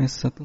ඇස් සතු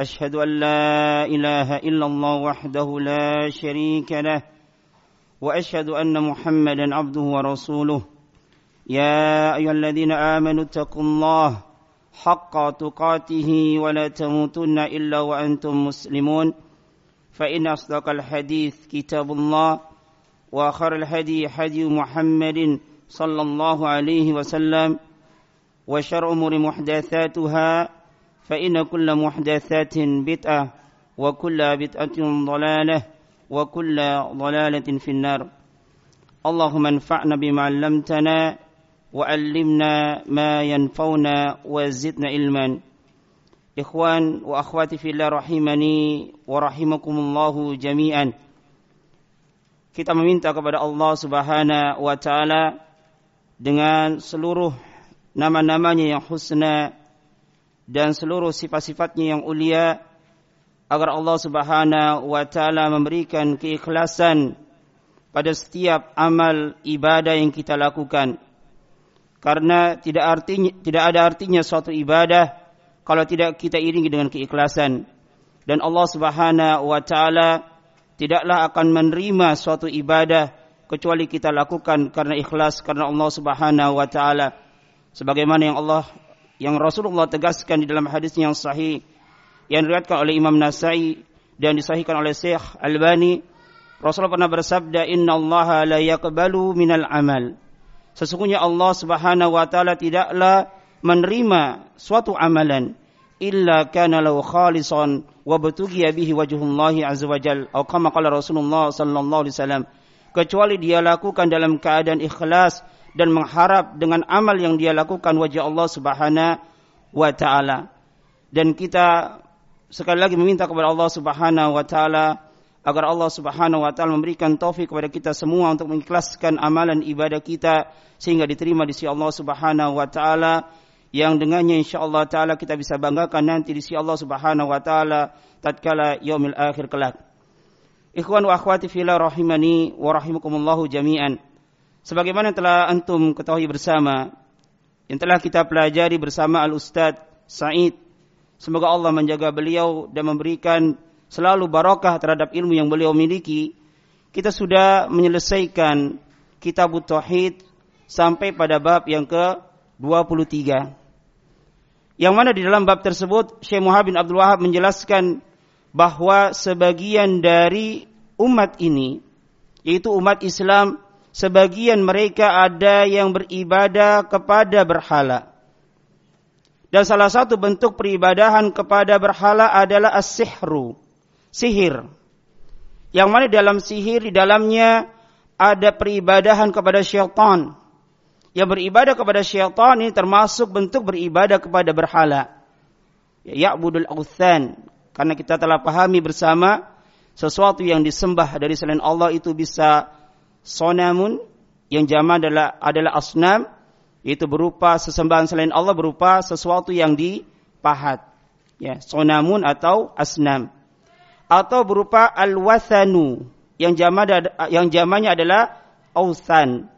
أشهد أن لا إله إلا الله وحده لا شريك له وأشهد أن محمدا عبده ورسوله. يا أيها الذين آمنوا اتقوا الله حق تقاته ولا تموتن إلا وأنتم مسلمون. فإن أصدق الحديث كتاب الله وآخر الهدي هدي محمد صلى الله عليه وسلم وشر أمور محدثاتها فإن كل محدثات بدعة وكل بدعة ضلالة وكل ضلالة في النار اللهم انفعنا بما علمتنا وعلمنا ما ينفعنا وزدنا علما إخوان وأخواتي في الله رحمني ورحمكم الله جميعا kita meminta kepada Allah Subhanahu wa taala dengan seluruh nama-namanya yang husna dan seluruh sifat-sifatnya yang ulia agar Allah Subhanahu wa taala memberikan keikhlasan pada setiap amal ibadah yang kita lakukan. Karena tidak artinya tidak ada artinya suatu ibadah kalau tidak kita iringi dengan keikhlasan. Dan Allah Subhanahu wa taala tidaklah akan menerima suatu ibadah kecuali kita lakukan karena ikhlas karena Allah Subhanahu wa taala. Sebagaimana yang Allah yang Rasulullah tegaskan di dalam hadis yang sahih yang diriwayatkan oleh Imam Nasai dan disahihkan oleh Syekh Albani Rasulullah pernah bersabda inna Allah la yaqbalu minal amal. Sesungguhnya Allah Subhanahu wa taala tidaklah menerima suatu amalan illa kana lahu khalisan wa batughiya bihi wajhullah azza wajal atau kama qala Rasulullah sallallahu alaihi wasallam kecuali dia lakukan dalam keadaan ikhlas dan mengharap dengan amal yang dia lakukan wajah Allah Subhanahu wa taala. Dan kita sekali lagi meminta kepada Allah Subhanahu wa taala agar Allah Subhanahu wa taala memberikan taufik kepada kita semua untuk mengikhlaskan amalan ibadah kita sehingga diterima di sisi Allah Subhanahu wa taala yang dengannya insyaallah taala kita bisa banggakan nanti di sisi Allah Subhanahu wa taala tatkala yaumil akhir kelak. Ikhwan wa akhwati fillah rahimani wa rahimakumullahu jami'an. Sebagaimana telah antum ketahui bersama yang telah kita pelajari bersama Al Ustadz Said. Semoga Allah menjaga beliau dan memberikan selalu barakah terhadap ilmu yang beliau miliki. Kita sudah menyelesaikan kitab Tauhid sampai pada bab yang ke-23. Yang mana di dalam bab tersebut Syekh Muhammad bin Abdul Wahab menjelaskan bahwa sebagian dari umat ini yaitu umat Islam sebagian mereka ada yang beribadah kepada berhala. Dan salah satu bentuk peribadahan kepada berhala adalah as-sihru, sihir. Yang mana dalam sihir di dalamnya ada peribadahan kepada syaitan. Yang beribadah kepada syaitan ini termasuk bentuk beribadah kepada berhala. Ya, ya'budul authan. Karena kita telah pahami bersama sesuatu yang disembah dari selain Allah itu bisa sonamun yang jama adalah adalah asnam itu berupa sesembahan selain Allah berupa sesuatu yang dipahat. Ya sonamun atau asnam. Atau berupa alwathanu yang jama yang jamanya adalah ausan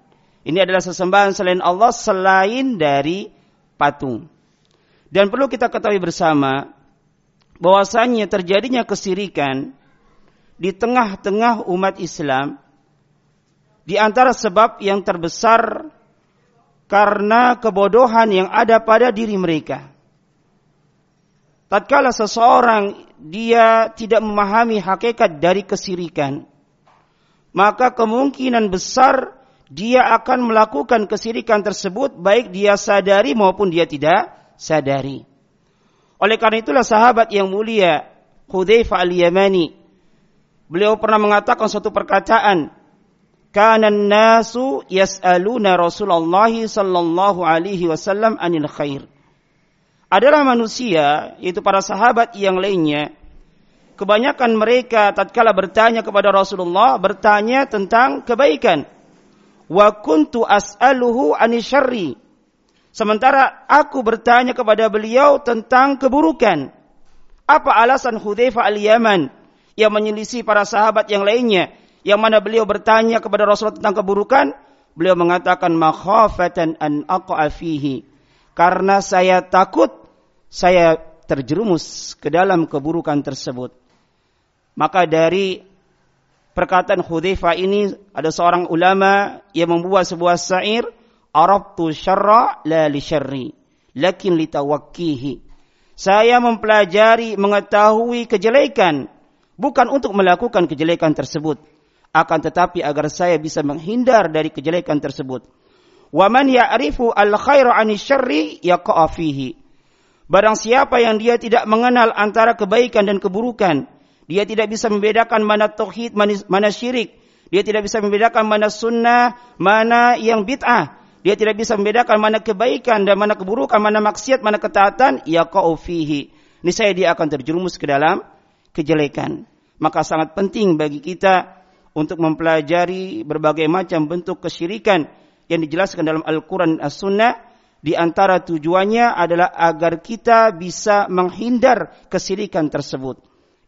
ini adalah sesembahan selain Allah selain dari patung. Dan perlu kita ketahui bersama bahwasanya terjadinya kesirikan di tengah-tengah umat Islam di antara sebab yang terbesar karena kebodohan yang ada pada diri mereka. Tatkala seseorang dia tidak memahami hakikat dari kesirikan, maka kemungkinan besar dia akan melakukan kesirikan tersebut baik dia sadari maupun dia tidak sadari. Oleh karena itulah sahabat yang mulia Hudzaifah al-Yamani beliau pernah mengatakan suatu perkataan kana nasu yas'aluna Rasulullah sallallahu alaihi wasallam anil khair. Adalah manusia, yaitu para sahabat yang lainnya, kebanyakan mereka tatkala bertanya kepada Rasulullah bertanya tentang kebaikan. Wa kuntu as'aluhu anisyarri. Sementara aku bertanya kepada beliau tentang keburukan. Apa alasan Hudzaifah al-Yaman yang menyelisih para sahabat yang lainnya yang mana beliau bertanya kepada Rasulullah tentang keburukan? Beliau mengatakan makhafatan an aqa'a fihi. Karena saya takut saya terjerumus ke dalam keburukan tersebut. Maka dari perkataan Hudzaifah ini ada seorang ulama yang membuat sebuah syair Arabtu syarra la li syarri lakin li tawakkihi. Saya mempelajari mengetahui kejelekan bukan untuk melakukan kejelekan tersebut akan tetapi agar saya bisa menghindar dari kejelekan tersebut. Wa man ya'rifu al khaira 'ani syarri yaqa'a fihi. Barang siapa yang dia tidak mengenal antara kebaikan dan keburukan, dia tidak bisa membedakan mana tauhid, mana syirik. Dia tidak bisa membedakan mana sunnah, mana yang bid'ah. Dia tidak bisa membedakan mana kebaikan dan mana keburukan, mana maksiat, mana ketaatan. Ya fihi. saya dia akan terjerumus ke dalam kejelekan. Maka sangat penting bagi kita untuk mempelajari berbagai macam bentuk kesyirikan yang dijelaskan dalam Al-Quran dan As-Sunnah. Di antara tujuannya adalah agar kita bisa menghindar kesyirikan tersebut.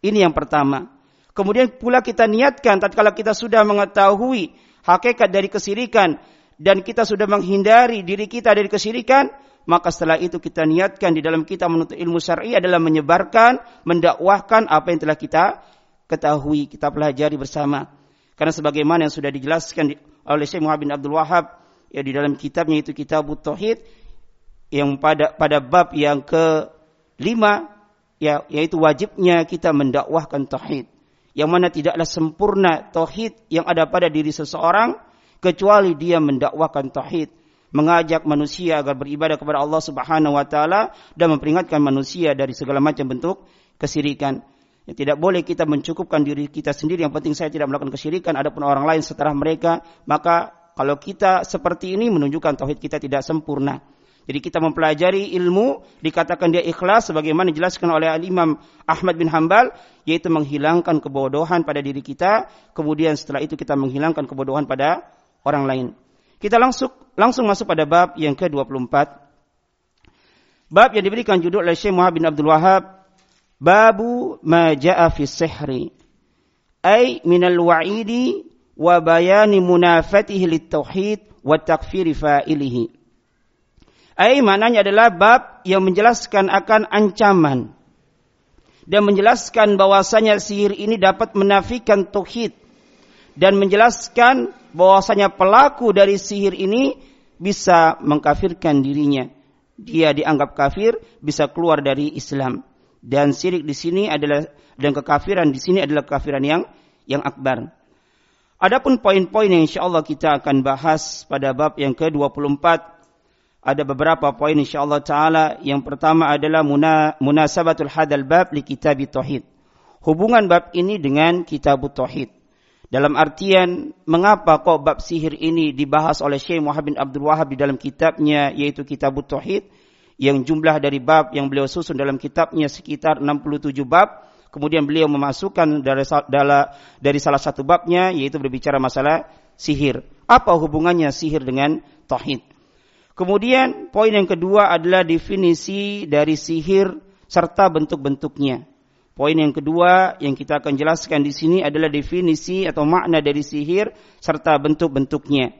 Ini yang pertama. Kemudian pula kita niatkan tatkala kita sudah mengetahui hakikat dari kesirikan dan kita sudah menghindari diri kita dari kesirikan, maka setelah itu kita niatkan di dalam kita menuntut ilmu syar'i adalah menyebarkan, mendakwahkan apa yang telah kita ketahui, kita pelajari bersama. Karena sebagaimana yang sudah dijelaskan oleh Syekh Muhammad bin Abdul Wahab ya di dalam kitabnya itu Kitab Tauhid yang pada pada bab yang ke lima ya yaitu wajibnya kita mendakwahkan tauhid yang mana tidaklah sempurna tauhid yang ada pada diri seseorang kecuali dia mendakwahkan tauhid mengajak manusia agar beribadah kepada Allah Subhanahu wa taala dan memperingatkan manusia dari segala macam bentuk kesirikan. Ya, tidak boleh kita mencukupkan diri kita sendiri yang penting saya tidak melakukan kesyirikan adapun orang lain setelah mereka maka kalau kita seperti ini menunjukkan tauhid kita tidak sempurna. Jadi kita mempelajari ilmu dikatakan dia ikhlas sebagaimana dijelaskan oleh Al-Imam Ahmad bin Hambal yaitu menghilangkan kebodohan pada diri kita kemudian setelah itu kita menghilangkan kebodohan pada orang lain. Kita langsung langsung masuk pada bab yang ke-24. Bab yang diberikan judul oleh Syekh Muhammad bin Abdul Wahab Babu ma ja'a fi sihri ay min al-wa'idi wa bayani munafatihi lit-tauhid wa takfiri fa'ilihi. Ai maknanya adalah bab yang menjelaskan akan ancaman dan menjelaskan bahwasanya sihir ini dapat menafikan tauhid dan menjelaskan bahwasanya pelaku dari sihir ini bisa mengkafirkan dirinya. Dia dianggap kafir, bisa keluar dari Islam. Dan syirik di sini adalah dan kekafiran di sini adalah kekafiran yang yang akbar. Adapun poin-poin yang insyaallah kita akan bahas pada bab yang ke-24 ada beberapa poin insyaallah taala. Yang pertama adalah munasabatul hadal bab li kitab tauhid. Hubungan bab ini dengan kitab tauhid. Dalam artian mengapa kok bab sihir ini dibahas oleh Syekh Muhammad bin Abdul Wahab di dalam kitabnya yaitu Kitab Tauhid yang jumlah dari bab yang beliau susun dalam kitabnya sekitar 67 bab. Kemudian beliau memasukkan dari, dari salah satu babnya yaitu berbicara masalah sihir. Apa hubungannya sihir dengan tauhid? Kemudian poin yang kedua adalah definisi dari sihir serta bentuk-bentuknya. Poin yang kedua yang kita akan jelaskan di sini adalah definisi atau makna dari sihir serta bentuk-bentuknya.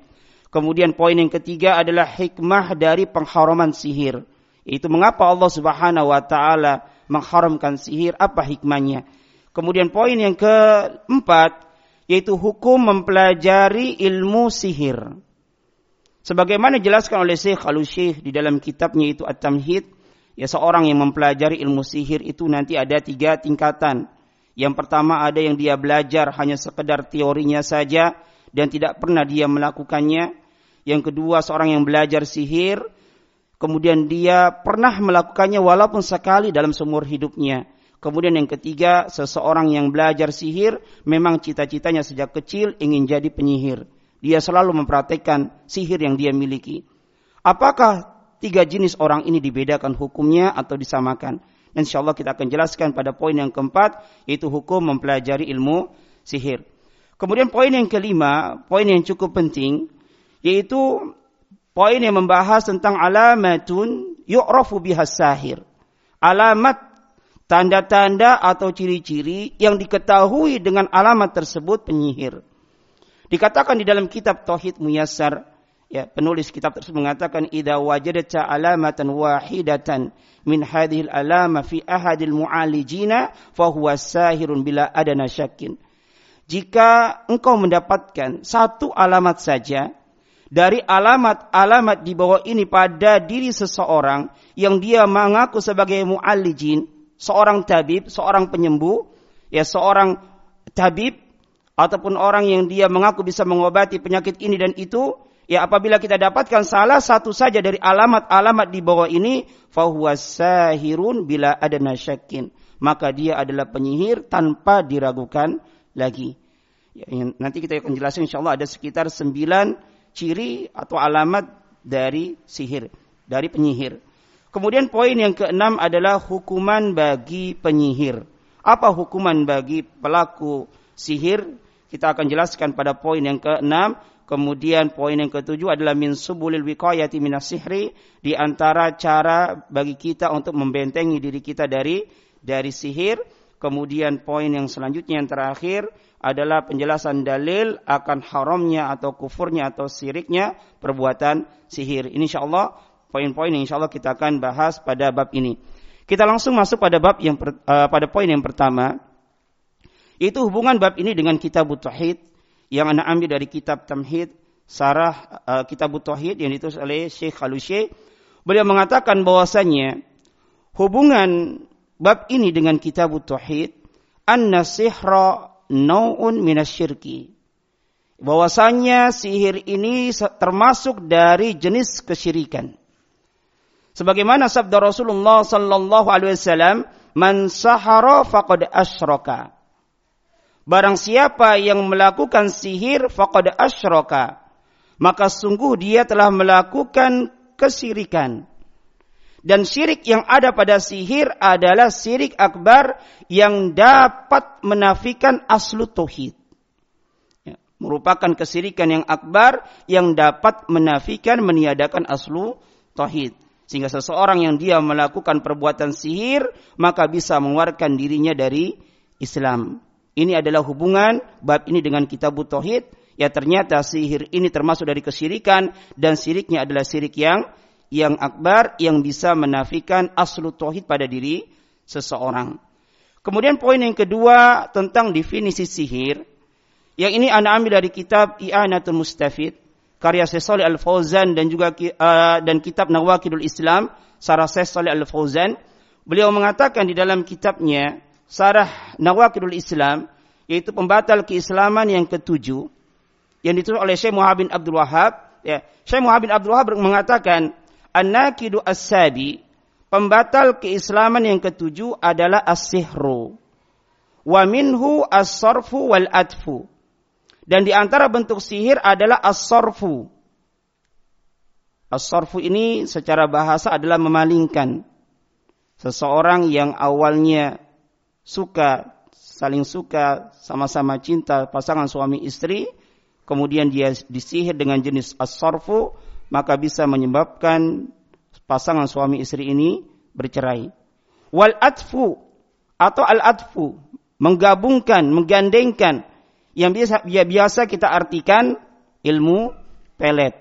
Kemudian poin yang ketiga adalah hikmah dari pengharaman sihir. Itu mengapa Allah Subhanahu wa taala mengharamkan sihir, apa hikmahnya? Kemudian poin yang keempat yaitu hukum mempelajari ilmu sihir. Sebagaimana dijelaskan oleh Syekh Al-Syekh di dalam kitabnya itu At-Tamhid, ya seorang yang mempelajari ilmu sihir itu nanti ada tiga tingkatan. Yang pertama ada yang dia belajar hanya sekedar teorinya saja dan tidak pernah dia melakukannya. Yang kedua seorang yang belajar sihir, kemudian dia pernah melakukannya walaupun sekali dalam seumur hidupnya. Kemudian yang ketiga, seseorang yang belajar sihir memang cita-citanya sejak kecil ingin jadi penyihir. Dia selalu mempraktekkan sihir yang dia miliki. Apakah tiga jenis orang ini dibedakan hukumnya atau disamakan? Dan insya Allah kita akan jelaskan pada poin yang keempat, yaitu hukum mempelajari ilmu sihir. Kemudian poin yang kelima, poin yang cukup penting, yaitu poin yang membahas tentang alamatun yu'rafu bihas sahir. Alamat tanda-tanda atau ciri-ciri yang diketahui dengan alamat tersebut penyihir. Dikatakan di dalam kitab Tauhid Muyassar, ya, penulis kitab tersebut mengatakan idza wajadta alamatan wahidatan min hadhil alama fi ahadil mu'alijina fa huwa sahirun bila adana syakin. Jika engkau mendapatkan satu alamat saja dari alamat-alamat di bawah ini pada diri seseorang yang dia mengaku sebagai mu'alijin, seorang tabib, seorang penyembuh, ya seorang tabib ataupun orang yang dia mengaku bisa mengobati penyakit ini dan itu, ya apabila kita dapatkan salah satu saja dari alamat-alamat di bawah ini, fahuwa sahirun bila ada nasyakin. Maka dia adalah penyihir tanpa diragukan lagi. Ya, nanti kita akan jelaskan insya Allah ada sekitar sembilan ciri atau alamat dari sihir, dari penyihir. Kemudian poin yang keenam adalah hukuman bagi penyihir. Apa hukuman bagi pelaku sihir kita akan jelaskan pada poin yang keenam. Kemudian poin yang ketujuh adalah min subulil wiqayati minas sihri. Di antara cara bagi kita untuk membentengi diri kita dari dari sihir. Kemudian poin yang selanjutnya yang terakhir adalah penjelasan dalil akan haramnya atau kufurnya atau siriknya perbuatan sihir. Ini insyaAllah poin-poin yang insyaAllah kita akan bahas pada bab ini. Kita langsung masuk pada bab yang per, uh, pada poin yang pertama itu hubungan bab ini dengan kitab Tauhid yang anda ambil dari kitab Tamhid Sarah uh, kitab Tauhid yang ditulis oleh Syekh Khalusye. Beliau mengatakan bahwasanya hubungan bab ini dengan kitab Tauhid anna sihra nau'un minasyirki. Bahwasanya sihir ini termasuk dari jenis kesyirikan. Sebagaimana sabda Rasulullah sallallahu alaihi wasallam, "Man sahara faqad asyraka." Barang siapa yang melakukan sihir faqad asyraka. Maka sungguh dia telah melakukan kesirikan. Dan syirik yang ada pada sihir adalah syirik akbar yang dapat menafikan aslu tauhid. Ya, merupakan kesirikan yang akbar yang dapat menafikan meniadakan aslu tauhid. Sehingga seseorang yang dia melakukan perbuatan sihir maka bisa mengeluarkan dirinya dari Islam. Ini adalah hubungan bab ini dengan kitab tauhid. Ya ternyata sihir ini termasuk dari kesyirikan dan siriknya adalah sirik yang yang akbar yang bisa menafikan aslu tauhid pada diri seseorang. Kemudian poin yang kedua tentang definisi sihir. Yang ini anda ambil dari kitab I'anatul Mustafid karya Syekh Al-Fauzan dan juga uh, dan kitab Nawakidul Islam sarah Syekh Al-Fauzan. Beliau mengatakan di dalam kitabnya Sarah Nawakidul Islam, yaitu pembatal keislaman yang ketujuh, yang ditulis oleh Syekh Muhammad bin Abdul Wahab. Ya, Syekh Muhammad bin Abdul Wahab mengatakan, An-nakidu as-sabi, pembatal keislaman yang ketujuh adalah as-sihru. Wa minhu as-sarfu wal adfu. Dan di antara bentuk sihir adalah as-sarfu. As-sarfu ini secara bahasa adalah memalingkan. Seseorang yang awalnya suka, saling suka, sama-sama cinta pasangan suami istri, kemudian dia disihir dengan jenis as-sarfu, maka bisa menyebabkan pasangan suami istri ini bercerai. Wal atfu atau al atfu menggabungkan, menggandengkan yang biasa ya biasa kita artikan ilmu pelet.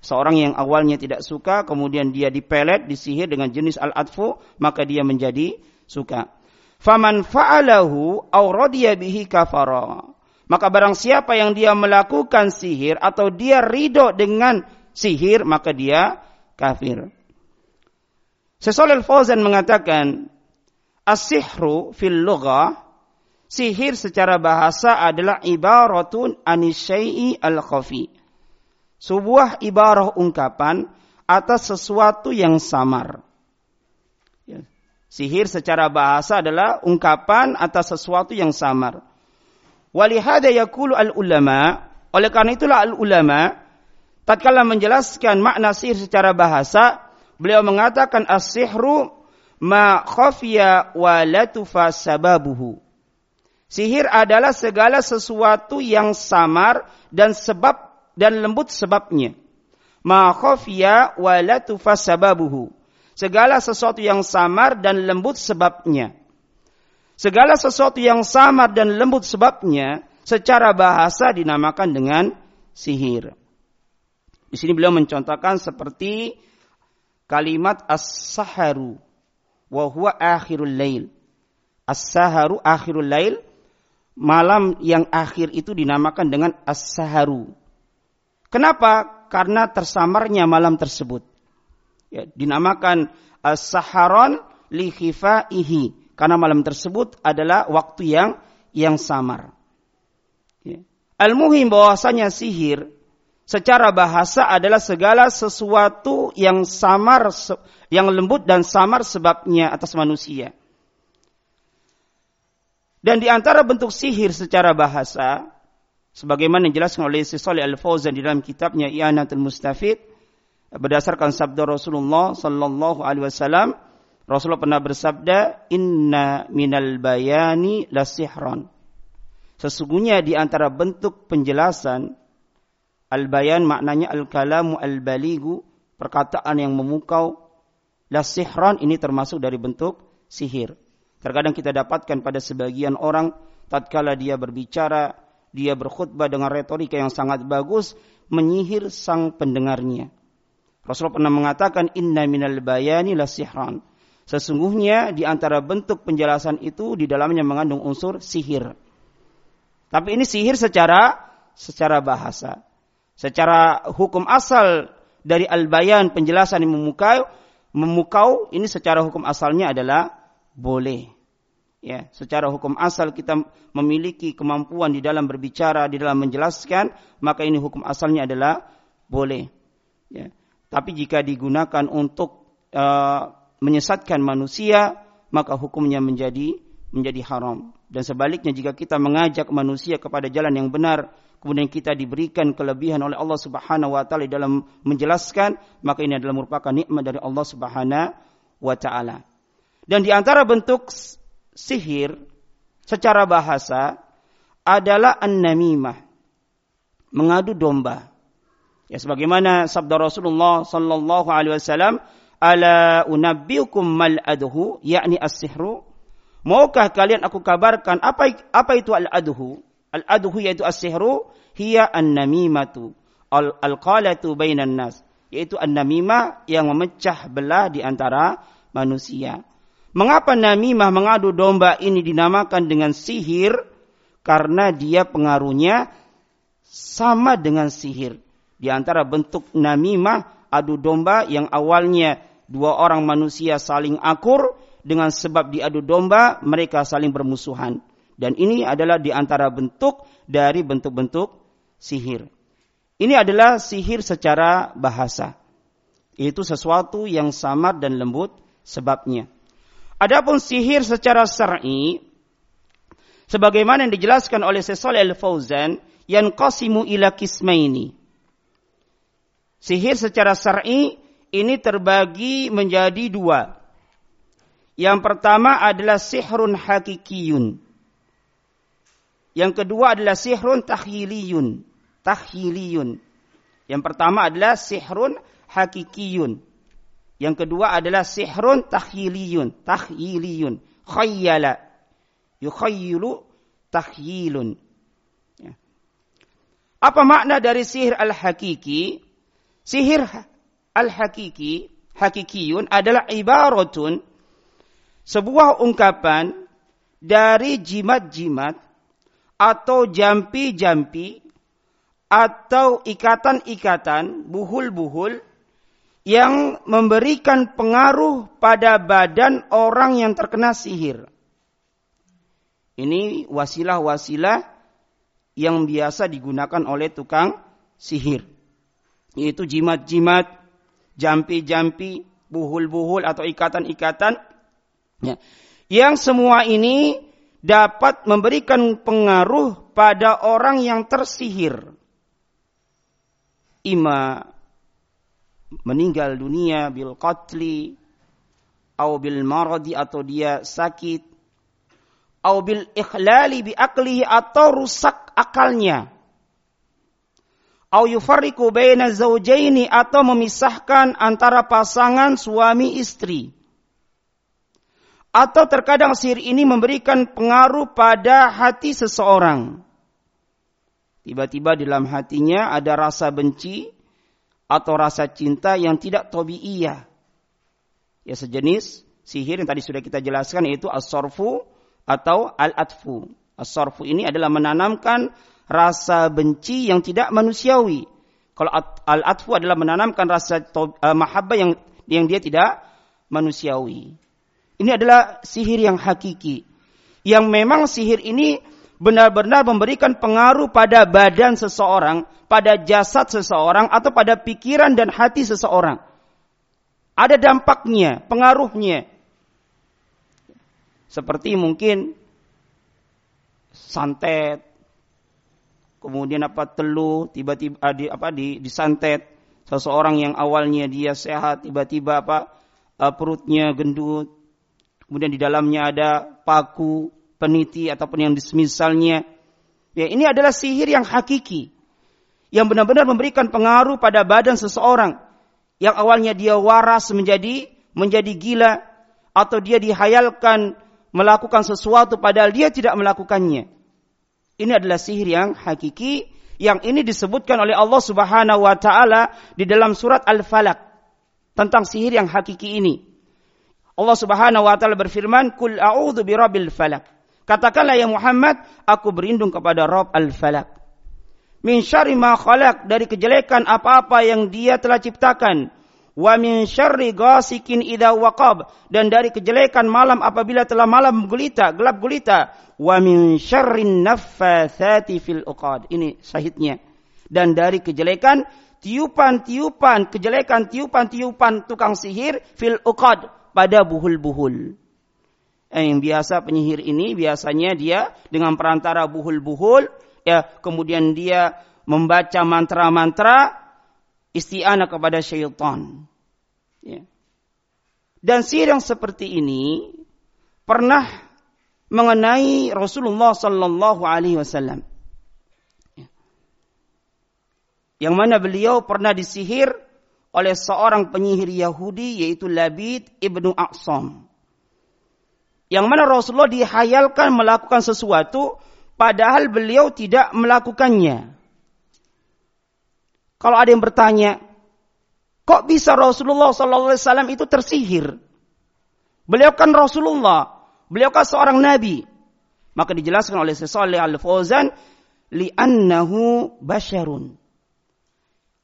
Seorang yang awalnya tidak suka, kemudian dia dipelet, disihir dengan jenis al-atfu, maka dia menjadi suka. Faman fa'alahu aw bihi kafara. Maka barang siapa yang dia melakukan sihir atau dia ridho dengan sihir, maka dia kafir. Sesolel Fauzan mengatakan, As-sihru fil lugha, sihir secara bahasa adalah ibaratun anisyai'i al-khafi. Sebuah ibarah ungkapan atas sesuatu yang samar. Sihir secara bahasa adalah ungkapan atas sesuatu yang samar. Walihada yakulu al-ulama, oleh karena itulah al-ulama, tatkala menjelaskan makna sihir secara bahasa, beliau mengatakan as-sihru ma khafiya wa latufa sababuhu. Sihir adalah segala sesuatu yang samar dan sebab dan lembut sebabnya. Ma khafiya wa latufa sababuhu. Segala sesuatu yang samar dan lembut sebabnya. Segala sesuatu yang samar dan lembut sebabnya secara bahasa dinamakan dengan sihir. Di sini beliau mencontohkan seperti kalimat as-saharu wa huwa akhirul lail. As-saharu akhirul lail malam yang akhir itu dinamakan dengan as-saharu. Kenapa? Karena tersamarnya malam tersebut. Ya, dinamakan as-saharon li khifaihi karena malam tersebut adalah waktu yang yang samar. Ya. Al-muhim bahwasanya sihir secara bahasa adalah segala sesuatu yang samar, yang lembut dan samar sebabnya atas manusia. Dan di antara bentuk sihir secara bahasa, sebagaimana dijelaskan oleh Syekh Al-Fauzan di dalam kitabnya I'anatul Mustafid, berdasarkan sabda Rasulullah sallallahu alaihi wasallam, Rasulullah pernah bersabda, "Inna minal bayani lasihran." Sesungguhnya di antara bentuk penjelasan Al-bayan maknanya al-kalamu al-baligu, perkataan yang memukau. La sihran ini termasuk dari bentuk sihir. Terkadang kita dapatkan pada sebagian orang tatkala dia berbicara, dia berkhutbah dengan retorika yang sangat bagus, menyihir sang pendengarnya. Rasulullah pernah mengatakan inna minal bayani la sihran. Sesungguhnya di antara bentuk penjelasan itu di dalamnya mengandung unsur sihir. Tapi ini sihir secara secara bahasa. Secara hukum asal dari al-bayan penjelasan yang memukau, memukau ini secara hukum asalnya adalah boleh. Ya, secara hukum asal kita memiliki kemampuan di dalam berbicara, di dalam menjelaskan, maka ini hukum asalnya adalah boleh. Ya. Tapi jika digunakan untuk uh, menyesatkan manusia, maka hukumnya menjadi menjadi haram. Dan sebaliknya jika kita mengajak manusia kepada jalan yang benar, kemudian kita diberikan kelebihan oleh Allah Subhanahu wa taala dalam menjelaskan, maka ini adalah merupakan nikmat dari Allah Subhanahu wa taala. Dan di antara bentuk sihir secara bahasa adalah an-namimah. Mengadu domba. Ya sebagaimana sabda Rasulullah sallallahu alaihi wasallam, "Ala unabbiukum mal adhu?" yakni as-sihru. Maukah kalian aku kabarkan apa apa itu al-adhu? Al-adhu yaitu as-sihru hiya an-namimatu al-qalatu bainan nas yaitu an-namimah yang memecah belah di antara manusia. Mengapa namimah mengadu domba ini dinamakan dengan sihir? Karena dia pengaruhnya sama dengan sihir. Di antara bentuk namimah adu domba yang awalnya dua orang manusia saling akur dengan sebab diadu domba mereka saling bermusuhan. Dan ini adalah di antara bentuk dari bentuk-bentuk sihir. Ini adalah sihir secara bahasa. Itu sesuatu yang samar dan lembut sebabnya. Adapun sihir secara syar'i sebagaimana yang dijelaskan oleh Syekh Al-Fauzan yang qasimu ila kismaini. Sihir secara syar'i ini terbagi menjadi dua. Yang pertama adalah sihrun hakikiyun yang kedua adalah sihrun tahyiliyun. Tahyiliyun. Yang pertama adalah sihrun hakikiyun. Yang kedua adalah sihrun tahyiliyun. Tahyiliyun. Khayyala. Yukhayyilu tahyilun. Ya. Apa makna dari sihir al-hakiki? Sihir al-hakiki, hakikiyun adalah ibaratun sebuah ungkapan dari jimat-jimat atau jampi-jampi atau ikatan-ikatan, buhul-buhul yang memberikan pengaruh pada badan orang yang terkena sihir. Ini wasilah-wasilah yang biasa digunakan oleh tukang sihir. Yaitu jimat-jimat, jampi-jampi, buhul-buhul atau ikatan-ikatan. Ya. Yang semua ini dapat memberikan pengaruh pada orang yang tersihir. Ima meninggal dunia bil qatli au bil maradi atau dia sakit au bil ikhlali bi aklihi atau rusak akalnya au yufarriqu baina zaujaini atau memisahkan antara pasangan suami istri atau terkadang sihir ini memberikan pengaruh pada hati seseorang tiba-tiba dalam hatinya ada rasa benci atau rasa cinta yang tidak tabiiyah ya sejenis sihir yang tadi sudah kita jelaskan yaitu as-sarfu atau al-atfu. As-sarfu ini adalah menanamkan rasa benci yang tidak manusiawi. Kalau al-atfu adalah menanamkan rasa uh, mahabbah yang yang dia tidak manusiawi. Ini adalah sihir yang hakiki. Yang memang sihir ini benar-benar memberikan pengaruh pada badan seseorang, pada jasad seseorang, atau pada pikiran dan hati seseorang. Ada dampaknya, pengaruhnya. Seperti mungkin santet, kemudian apa telu, tiba-tiba ah, di, apa di disantet seseorang yang awalnya dia sehat, tiba-tiba apa uh, perutnya gendut, kemudian di dalamnya ada paku, peniti ataupun yang disemisalnya. Ya, ini adalah sihir yang hakiki. Yang benar-benar memberikan pengaruh pada badan seseorang yang awalnya dia waras menjadi menjadi gila atau dia dihayalkan melakukan sesuatu padahal dia tidak melakukannya. Ini adalah sihir yang hakiki yang ini disebutkan oleh Allah Subhanahu wa taala di dalam surat Al-Falaq tentang sihir yang hakiki ini. Allah Subhanahu wa taala berfirman, "Qul a'udzu birabbil falaq." Katakanlah ya Muhammad, aku berlindung kepada Rabb Al-Falaq. Min syarri ma khalaq dari kejelekan apa-apa yang dia telah ciptakan. Wa min syarri ghasikin idza waqab dan dari kejelekan malam apabila telah malam gulita gelap gulita. Wa min syarrin naffatsati fil uqad. Ini syahidnya dan dari kejelekan tiupan-tiupan kejelekan tiupan-tiupan tukang sihir fil uqad pada buhul-buhul eh, yang biasa penyihir ini biasanya dia dengan perantara buhul-buhul ya kemudian dia membaca mantra-mantra isti'anah kepada syaitan. Ya. Dan sihir yang seperti ini pernah mengenai Rasulullah sallallahu alaihi wasallam. Ya. Yang mana beliau pernah disihir oleh seorang penyihir Yahudi yaitu Labid ibnu Aqsam. Yang mana Rasulullah dihayalkan melakukan sesuatu padahal beliau tidak melakukannya. Kalau ada yang bertanya, kok bisa Rasulullah SAW itu tersihir? Beliau kan Rasulullah, beliau kan seorang nabi. Maka dijelaskan oleh Sesalih Al-Fauzan, li'annahu basyarun.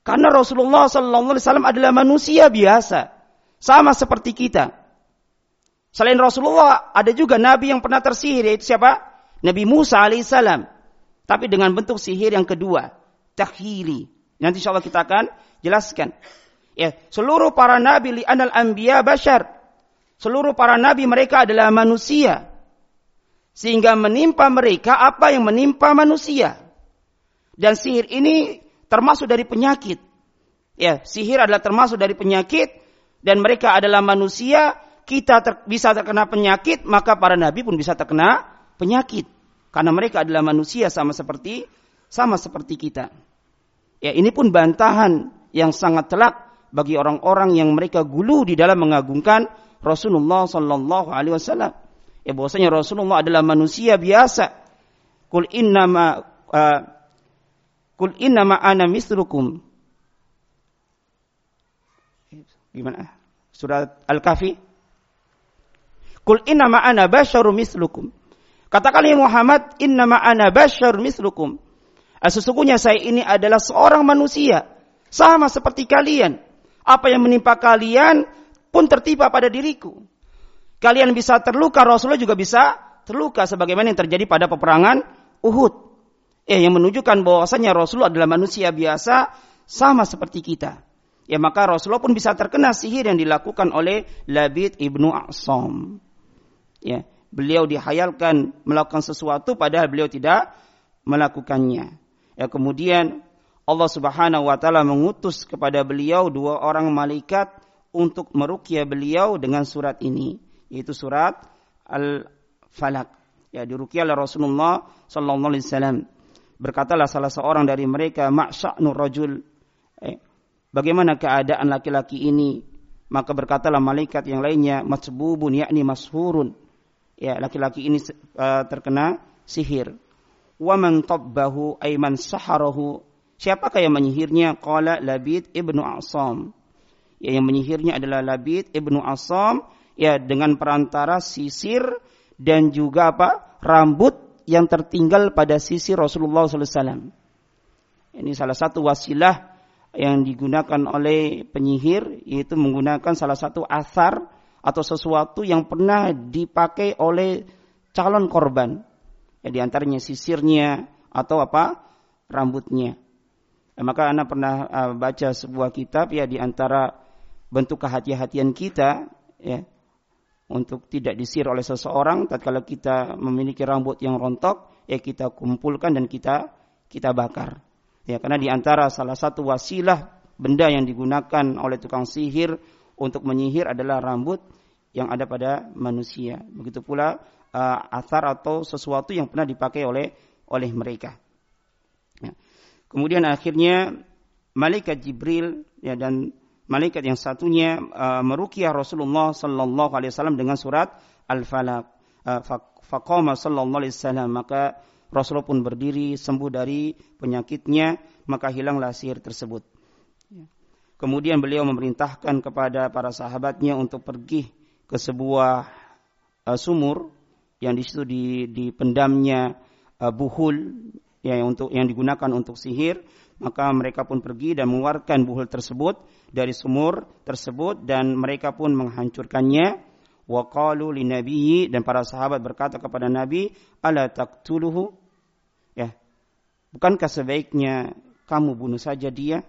Karena Rasulullah SAW adalah manusia biasa, sama seperti kita. Selain Rasulullah, ada juga nabi yang pernah tersihir, yaitu siapa? Nabi Musa alaihissalam. Tapi dengan bentuk sihir yang kedua. Takhili. Nanti insya Allah kita akan jelaskan. Ya, seluruh para nabi li anal anbiya bashar. Seluruh para nabi mereka adalah manusia. Sehingga menimpa mereka apa yang menimpa manusia. Dan sihir ini termasuk dari penyakit. Ya, sihir adalah termasuk dari penyakit dan mereka adalah manusia, kita ter, bisa terkena penyakit, maka para nabi pun bisa terkena penyakit. Karena mereka adalah manusia sama seperti sama seperti kita. Ya, ini pun bantahan yang sangat telak bagi orang-orang yang mereka gulu di dalam mengagungkan Rasulullah sallallahu alaihi wasallam. Ya bahwasanya Rasulullah adalah manusia biasa. Kul innama uh, Kul innama ana mislukum. Gimana? Surat Al-Kahfi. Kul innama ana basyarum mislukum. Katakanlah Muhammad, innama ana bashar mislukum. Ah, sesungguhnya saya ini adalah seorang manusia. Sama seperti kalian. Apa yang menimpa kalian pun tertimpa pada diriku. Kalian bisa terluka, Rasulullah juga bisa terluka. Sebagaimana yang terjadi pada peperangan Uhud. Eh, yang menunjukkan bahwasanya Rasulullah adalah manusia biasa sama seperti kita. Ya maka Rasulullah pun bisa terkena sihir yang dilakukan oleh Labid ibnu A'sam. Ya, beliau dihayalkan melakukan sesuatu padahal beliau tidak melakukannya. Ya kemudian Allah Subhanahu wa taala mengutus kepada beliau dua orang malaikat untuk merukyah beliau dengan surat ini yaitu surat Al-Falaq. Ya dirukyah oleh Rasulullah sallallahu alaihi wasallam. Berkatalah salah seorang dari mereka, "Ma'sya'nu rajul." Eh, bagaimana keadaan laki-laki ini? Maka berkatalah malaikat yang lainnya, "Masbubun yakni mashurun." Ya, laki-laki ini uh, terkena sihir. Wa man tabbahu ay man saharahu. Siapakah yang menyihirnya? Qala Labid ibnu Asam. Ya, yang menyihirnya adalah Labid ibnu Asam ya dengan perantara sisir dan juga apa rambut yang tertinggal pada sisi Rasulullah SAW. Ini salah satu wasilah yang digunakan oleh penyihir yaitu menggunakan salah satu asar atau sesuatu yang pernah dipakai oleh calon korban. Ya, di antaranya sisirnya atau apa rambutnya. Ya, maka anak pernah uh, baca sebuah kitab ya di antara bentuk kehati-hatian kita ya untuk tidak disir oleh seseorang tatkala kita memiliki rambut yang rontok ya kita kumpulkan dan kita kita bakar. Ya karena di antara salah satu wasilah benda yang digunakan oleh tukang sihir untuk menyihir adalah rambut yang ada pada manusia. Begitu pula uh, athar atau sesuatu yang pernah dipakai oleh oleh mereka. Ya. kemudian akhirnya malaikat Jibril ya dan malaikat yang satunya uh, meruqyah Rasulullah sallallahu alaihi wasallam dengan surat Al-Falaq. Uh, faqama sallallahu alaihi wasallam maka Rasulullah pun berdiri sembuh dari penyakitnya maka hilanglah sihir tersebut. Ya. Kemudian beliau memerintahkan kepada para sahabatnya untuk pergi ke sebuah uh, sumur yang di situ di, di pendamnya uh, buhul ya, yang untuk yang digunakan untuk sihir maka mereka pun pergi dan mengeluarkan buhul tersebut dari sumur tersebut dan mereka pun menghancurkannya. Wa qalu linabiyyi dan para sahabat berkata kepada nabi ala taqtuluhu? Ya. Bukankah sebaiknya kamu bunuh saja dia?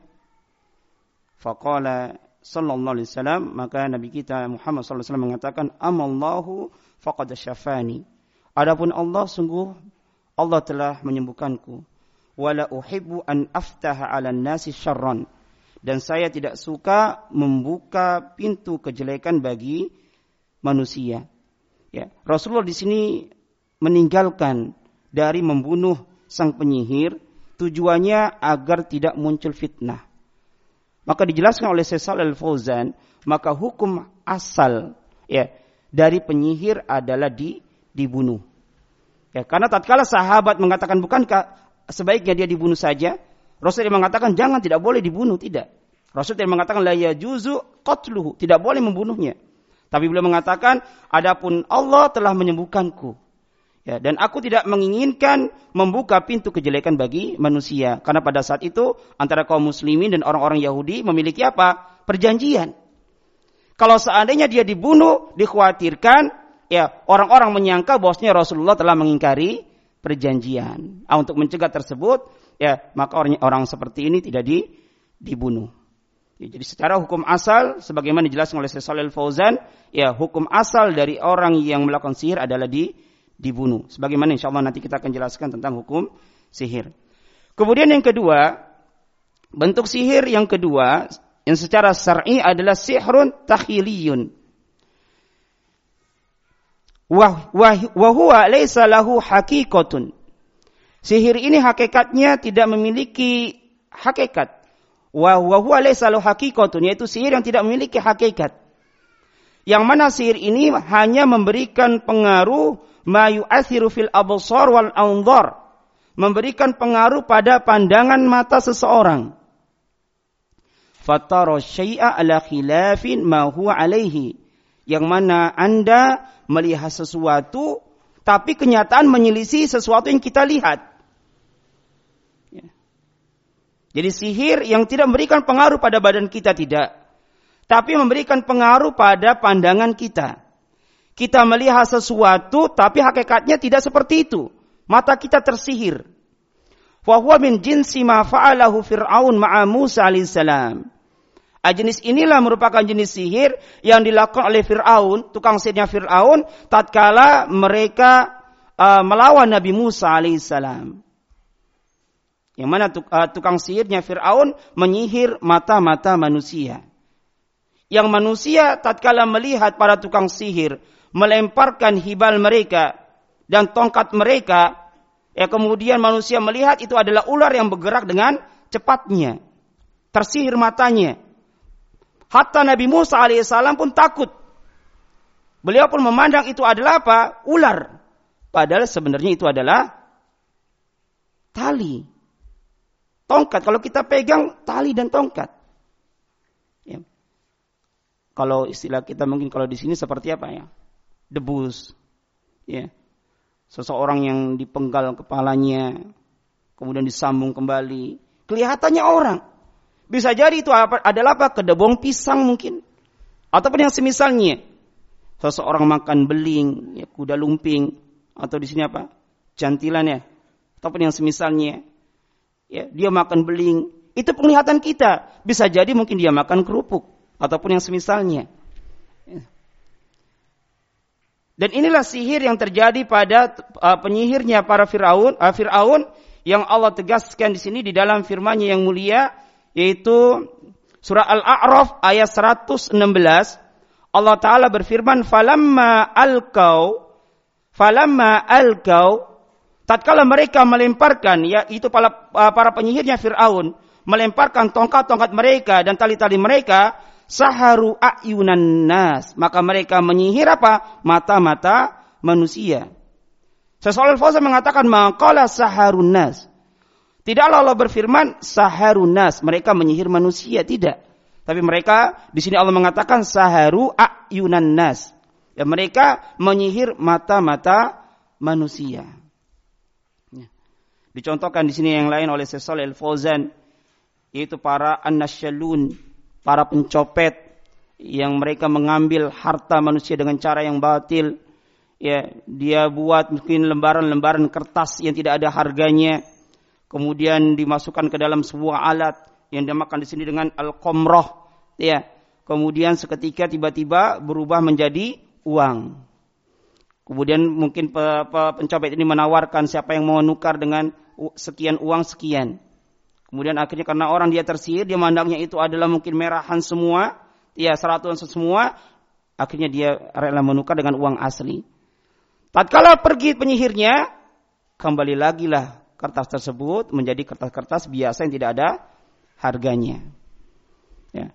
Faqala sallallahu alaihi wasallam maka nabi kita Muhammad sallallahu alaihi wasallam mengatakan amallahu faqad syafani. Adapun Allah sungguh Allah telah menyembuhkanku wala uhibbu an aftaha 'ala nasi syarran dan saya tidak suka membuka pintu kejelekan bagi manusia. Ya, Rasulullah di sini meninggalkan dari membunuh sang penyihir tujuannya agar tidak muncul fitnah. Maka dijelaskan oleh Sesal Al-Fauzan, maka hukum asal ya dari penyihir adalah di dibunuh. Ya, karena tatkala sahabat mengatakan bukankah sebaiknya dia dibunuh saja. Rasul tidak mengatakan jangan tidak boleh dibunuh, tidak. Rasul tidak mengatakan la yajuzu qatluhu, tidak boleh membunuhnya. Tapi beliau mengatakan adapun Allah telah menyembuhkanku. Ya, dan aku tidak menginginkan membuka pintu kejelekan bagi manusia karena pada saat itu antara kaum muslimin dan orang-orang Yahudi memiliki apa? perjanjian. Kalau seandainya dia dibunuh, dikhawatirkan ya orang-orang menyangka bosnya Rasulullah telah mengingkari perjanjian. Ah, untuk mencegah tersebut, ya maka orang orang seperti ini tidak di, dibunuh. Ya, jadi secara hukum asal, sebagaimana dijelaskan oleh Syekh Fauzan, ya hukum asal dari orang yang melakukan sihir adalah di, dibunuh. Sebagaimana insya Allah nanti kita akan jelaskan tentang hukum sihir. Kemudian yang kedua, bentuk sihir yang kedua yang secara syar'i adalah sihrun takhiliyun wa huwa laisa lahu haqiqatun. Sihir ini hakikatnya tidak memiliki hakikat. Wa huwa laisa lahu haqiqatun yaitu sihir yang tidak memiliki hakikat. Yang mana sihir ini hanya memberikan pengaruh ma yu'athiru fil absar wal anzar. Memberikan pengaruh pada pandangan mata seseorang. Fatara syai'a ala khilafin ma huwa alaihi. Yang mana Anda melihat sesuatu, tapi kenyataan menyelisih sesuatu yang kita lihat. Ya. Jadi sihir yang tidak memberikan pengaruh pada badan kita tidak, tapi memberikan pengaruh pada pandangan kita. Kita melihat sesuatu, tapi hakikatnya tidak seperti itu. Mata kita tersihir. Fahuwa min jinsi ma fa'alahu Fir'aun ma'a Musa alaihissalam. Ah, jenis inilah merupakan jenis sihir yang dilakukan oleh Fir'aun, tukang sihirnya Fir'aun, tatkala mereka uh, melawan Nabi Musa alaihissalam. Yang mana tuk, uh, tukang sihirnya Fir'aun menyihir mata-mata manusia. Yang manusia tatkala melihat para tukang sihir melemparkan hibal mereka dan tongkat mereka, ya kemudian manusia melihat itu adalah ular yang bergerak dengan cepatnya. Tersihir matanya. Hatta Nabi Musa alaihissalam pun takut. Beliau pun memandang itu adalah apa? Ular. Padahal sebenarnya itu adalah tali. Tongkat. Kalau kita pegang tali dan tongkat. Ya. Kalau istilah kita mungkin kalau di sini seperti apa ya? Debus. Ya. Seseorang yang dipenggal kepalanya, kemudian disambung kembali. Kelihatannya orang. Bisa jadi itu adalah apa? Kedebong pisang mungkin. Ataupun yang semisalnya. Seseorang makan beling, ya, kuda lumping, atau di sini apa? Jantilan ya. Ataupun yang semisalnya. Ya, dia makan beling. Itu penglihatan kita. Bisa jadi mungkin dia makan kerupuk. Ataupun yang semisalnya. Dan inilah sihir yang terjadi pada uh, penyihirnya para Firaun, uh, Firaun yang Allah tegaskan di sini di dalam firman-Nya yang mulia yaitu surah Al-A'raf ayat 116 Allah taala berfirman falamma alqau falamma alqau tatkala mereka melemparkan yaitu para para penyihirnya Firaun melemparkan tongkat-tongkat mereka dan tali-tali mereka saharu ayunan nas. Maka mereka menyihir apa? Mata-mata manusia. Sesoal Fauzan mengatakan maqala saharun nas. Tidaklah Allah berfirman saharun nas, mereka menyihir manusia, tidak. Tapi mereka di sini Allah mengatakan saharu ayunan nas. Ya, mereka menyihir mata-mata manusia. Ya. Dicontohkan di sini yang lain oleh Sesol El Fauzan yaitu para an para pencopet yang mereka mengambil harta manusia dengan cara yang batil ya dia buat mungkin lembaran-lembaran kertas yang tidak ada harganya kemudian dimasukkan ke dalam sebuah alat yang dimakan di sini dengan al-qamrah ya. Kemudian seketika tiba-tiba berubah menjadi uang. Kemudian mungkin pencopet ini menawarkan siapa yang mau nukar dengan sekian uang sekian. Kemudian akhirnya karena orang dia tersihir, dia mandangnya itu adalah mungkin merahan semua, ya seratuan semua, akhirnya dia rela menukar dengan uang asli. Tatkala pergi penyihirnya, kembali lagi lah kertas tersebut menjadi kertas-kertas biasa yang tidak ada harganya. Ya.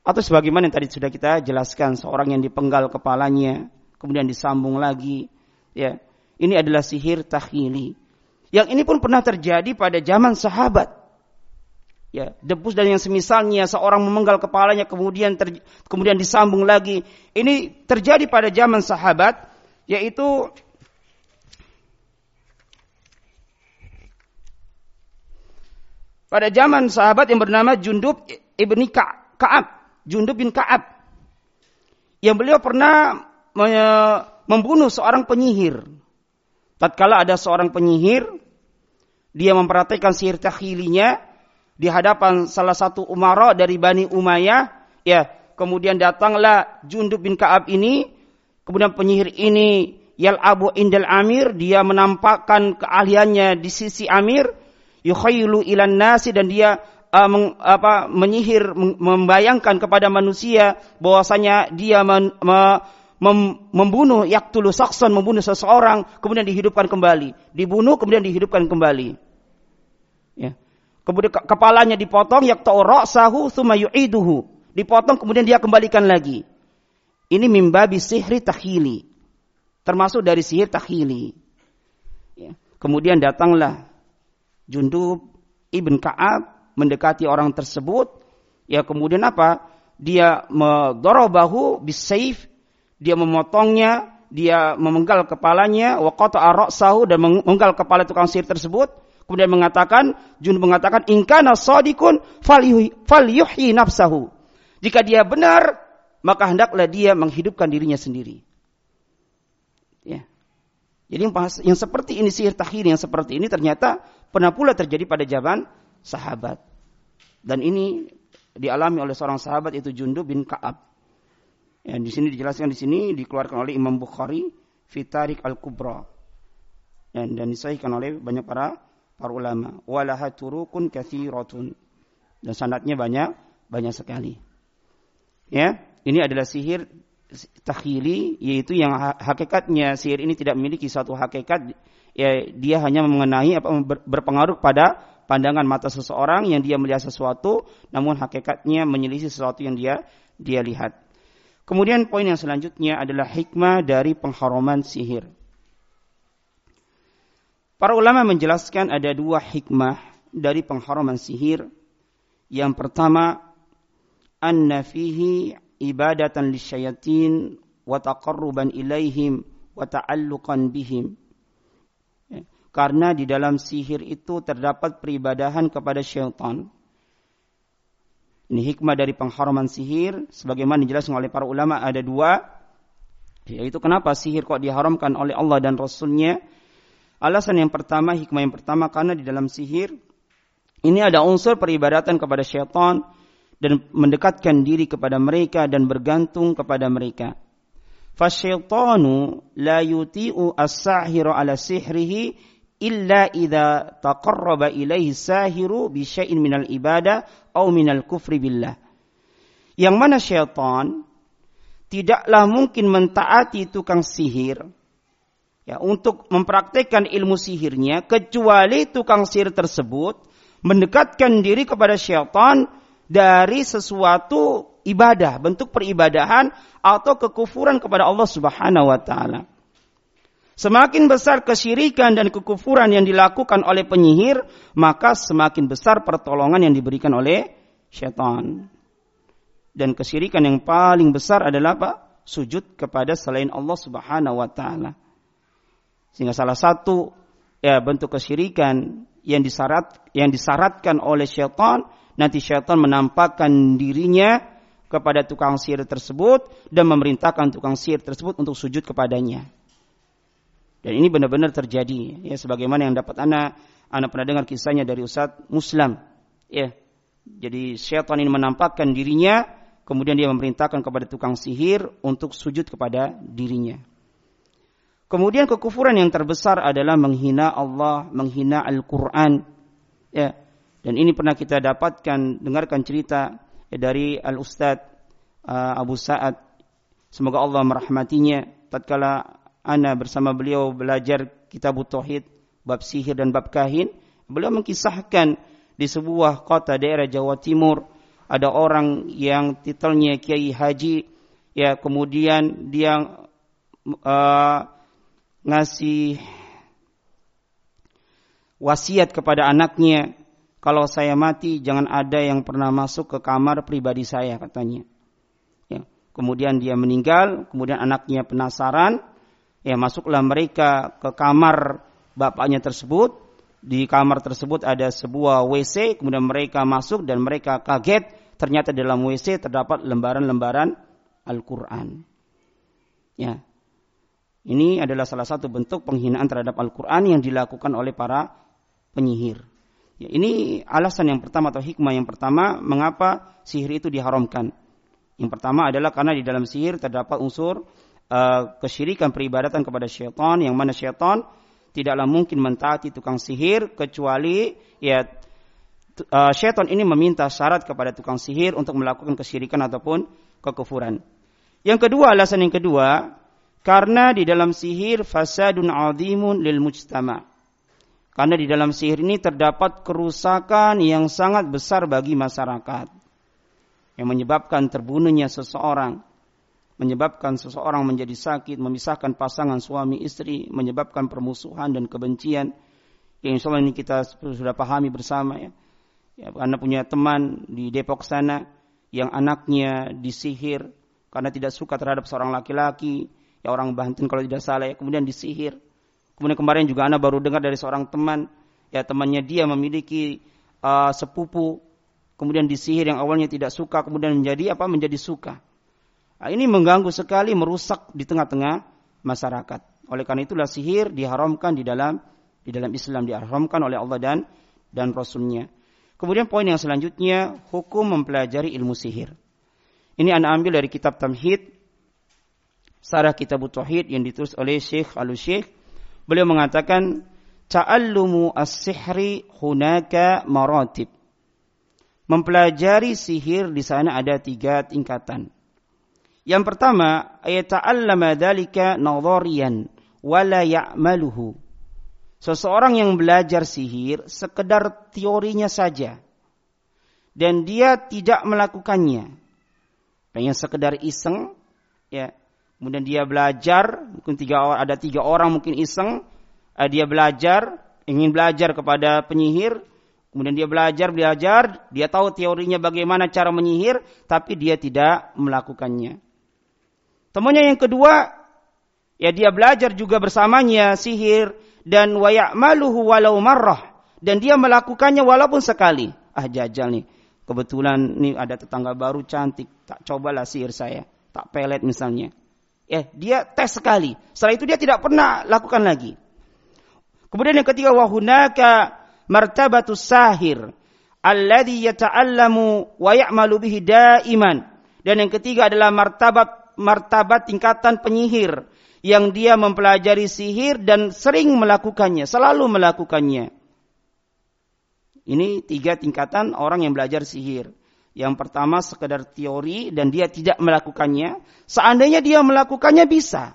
Atau sebagaimana yang tadi sudah kita jelaskan, seorang yang dipenggal kepalanya, kemudian disambung lagi, ya. Ini adalah sihir takhili. Yang ini pun pernah terjadi pada zaman sahabat. Ya, debus dan yang semisalnya seorang memenggal kepalanya kemudian ter, kemudian disambung lagi. Ini terjadi pada zaman sahabat yaitu pada zaman sahabat yang bernama Jundub ibni Ka'ab, Jundub bin Ka'ab. Yang beliau pernah membunuh seorang penyihir. Tatkala ada seorang penyihir, dia memperhatikan sihir takhilinya di hadapan salah satu umara dari Bani Umayyah, ya, kemudian datanglah Jundub bin Ka'ab ini, kemudian penyihir ini Yal Abu Indal Amir, dia menampakkan keahliannya di sisi Amir, yukhaylu ilan nasi dan dia uh, meng, apa, menyihir, membayangkan kepada manusia bahwasanya dia men, me, mem membunuh yaktulu sakson membunuh seseorang kemudian dihidupkan kembali. Dibunuh kemudian dihidupkan kembali. Ya. Kemudian ke kepalanya dipotong yaktau ra'sahu thumma yu'iduhu. Dipotong kemudian dia kembalikan lagi. Ini mimbabi sihri takhili. Termasuk dari sihir takhili. Ya. kemudian datanglah Jundub ibn Ka'ab mendekati orang tersebut ya kemudian apa dia medorobahu bisayf dia memotongnya, dia memenggal kepalanya, wa qata'a ra'sahu dan memenggal kepala tukang sihir tersebut. Kemudian mengatakan, Jun mengatakan, "Ingkana shadiqun falyuhyi nafsahu." Jika dia benar, maka hendaklah dia menghidupkan dirinya sendiri. Ya. Jadi yang, yang seperti ini sihir takhir yang seperti ini ternyata pernah pula terjadi pada zaman sahabat. Dan ini dialami oleh seorang sahabat itu Jundub bin Ka'ab. Ya, di sini dijelaskan di sini dikeluarkan oleh Imam Bukhari Fitarik Al-Kubra. Dan, dan disahihkan oleh banyak para para ulama. Walaha turukun kathiratun. Dan sanatnya banyak banyak sekali. Ya, ini adalah sihir takhili yaitu yang hakikatnya sihir ini tidak memiliki suatu hakikat ya dia hanya mengenai apa berpengaruh pada pandangan mata seseorang yang dia melihat sesuatu namun hakikatnya menyelisih sesuatu yang dia dia lihat. Kemudian poin yang selanjutnya adalah hikmah dari pengharaman sihir. Para ulama menjelaskan ada dua hikmah dari pengharaman sihir. Yang pertama, anna fihi ibadatan lisyayatin wa taqarruban ilaihim wa ta'alluqan bihim. Ya, karena di dalam sihir itu terdapat peribadahan kepada syaitan. Ini hikmah dari pengharaman sihir. Sebagaimana dijelaskan oleh para ulama ada dua. Yaitu kenapa sihir kok diharamkan oleh Allah dan Rasulnya. Alasan yang pertama, hikmah yang pertama karena di dalam sihir ini ada unsur peribadatan kepada syaitan dan mendekatkan diri kepada mereka dan bergantung kepada mereka. Fasyaitanu la yuti'u as-sahiru ala sihrihi illa idza taqarraba ilaihi sahiru bi syai'in minal ibadah au minal kufri billah. Yang mana syaitan tidaklah mungkin mentaati tukang sihir ya untuk mempraktekkan ilmu sihirnya kecuali tukang sihir tersebut mendekatkan diri kepada syaitan dari sesuatu ibadah, bentuk peribadahan atau kekufuran kepada Allah Subhanahu wa taala. Semakin besar kesyirikan dan kekufuran yang dilakukan oleh penyihir, maka semakin besar pertolongan yang diberikan oleh syaitan. Dan kesyirikan yang paling besar adalah apa? Sujud kepada selain Allah Subhanahu wa taala. Sehingga salah satu ya bentuk kesyirikan yang disyarat yang disyaratkan oleh syaitan nanti syaitan menampakkan dirinya kepada tukang sihir tersebut dan memerintahkan tukang sihir tersebut untuk sujud kepadanya. Dan ini benar-benar terjadi ya sebagaimana yang dapat anak anak pernah dengar kisahnya dari Ustaz Muslim ya. Jadi syaitan ini menampakkan dirinya kemudian dia memerintahkan kepada tukang sihir untuk sujud kepada dirinya. Kemudian kekufuran yang terbesar adalah menghina Allah, menghina Al-Quran. Ya. Dan ini pernah kita dapatkan, dengarkan cerita ya, dari Al-Ustadz uh, Abu Sa'ad. Semoga Allah merahmatinya. Tatkala Ana bersama beliau belajar kitab Tauhid, bab sihir dan bab kahin. Beliau mengkisahkan di sebuah kota daerah Jawa Timur. Ada orang yang titelnya Kiai Haji. Ya, kemudian dia... Uh, ngasih wasiat kepada anaknya, kalau saya mati jangan ada yang pernah masuk ke kamar pribadi saya katanya. Ya. Kemudian dia meninggal, kemudian anaknya penasaran, ya masuklah mereka ke kamar bapaknya tersebut. Di kamar tersebut ada sebuah WC, kemudian mereka masuk dan mereka kaget, ternyata dalam WC terdapat lembaran-lembaran Al-Qur'an. Ya, ini adalah salah satu bentuk penghinaan terhadap Al-Quran yang dilakukan oleh para penyihir. Ya, ini alasan yang pertama atau hikmah yang pertama mengapa sihir itu diharamkan. Yang pertama adalah karena di dalam sihir terdapat unsur uh, kesyirikan peribadatan kepada syaitan yang mana syaitan tidaklah mungkin mentaati tukang sihir kecuali ya uh, syaitan ini meminta syarat kepada tukang sihir untuk melakukan kesyirikan ataupun kekufuran. Yang kedua alasan yang kedua karena di dalam sihir fasadun azimun lil mujtama. Karena di dalam sihir ini terdapat kerusakan yang sangat besar bagi masyarakat. Yang menyebabkan terbunuhnya seseorang. Menyebabkan seseorang menjadi sakit, memisahkan pasangan suami istri, menyebabkan permusuhan dan kebencian. Yang insya Allah ini kita sudah pahami bersama ya. ya karena punya teman di Depok sana yang anaknya disihir karena tidak suka terhadap seorang laki-laki ya orang Banten kalau tidak salah ya kemudian disihir kemudian kemarin juga anak baru dengar dari seorang teman. Ya temannya dia memiliki uh, sepupu. Kemudian disihir yang awalnya tidak suka kemudian menjadi apa? Menjadi suka. Nah, ini mengganggu sekali merusak di tengah-tengah masyarakat. Oleh karena itulah sihir diharamkan di dalam di dalam Islam diharamkan oleh Allah dan dan Rasulnya. Kemudian poin yang selanjutnya hukum mempelajari ilmu sihir. Ini anda ambil dari kitab Tamhid Sarah Kitab Tauhid yang ditulis oleh Syekh Al-Syekh. Beliau mengatakan, Ta'allumu as-sihri hunaka maratib. Mempelajari sihir di sana ada tiga tingkatan. Yang pertama, ayata'allama dzalika nadhariyan wala ya'maluhu. Seseorang yang belajar sihir sekedar teorinya saja dan dia tidak melakukannya. Pengen sekedar iseng, ya. Kemudian dia belajar, mungkin tiga orang, ada tiga orang mungkin iseng, uh, dia belajar, ingin belajar kepada penyihir, kemudian dia belajar, belajar, dia tahu teorinya bagaimana cara menyihir, tapi dia tidak melakukannya. Temannya yang kedua, ya dia belajar juga bersamanya sihir dan wayamaluhu walau marrah dan dia melakukannya walaupun sekali. Ah jajal nih. Kebetulan nih ada tetangga baru cantik, tak cobalah sihir saya, tak pelet misalnya. Ya, dia tes sekali. Setelah itu dia tidak pernah lakukan lagi. Kemudian yang ketiga wahunaka martabatus sahir alladhi yata'allamu wa ya'malu bihi daiman. Dan yang ketiga adalah martabat martabat tingkatan penyihir yang dia mempelajari sihir dan sering melakukannya, selalu melakukannya. Ini tiga tingkatan orang yang belajar sihir. Yang pertama sekedar teori dan dia tidak melakukannya. Seandainya dia melakukannya bisa.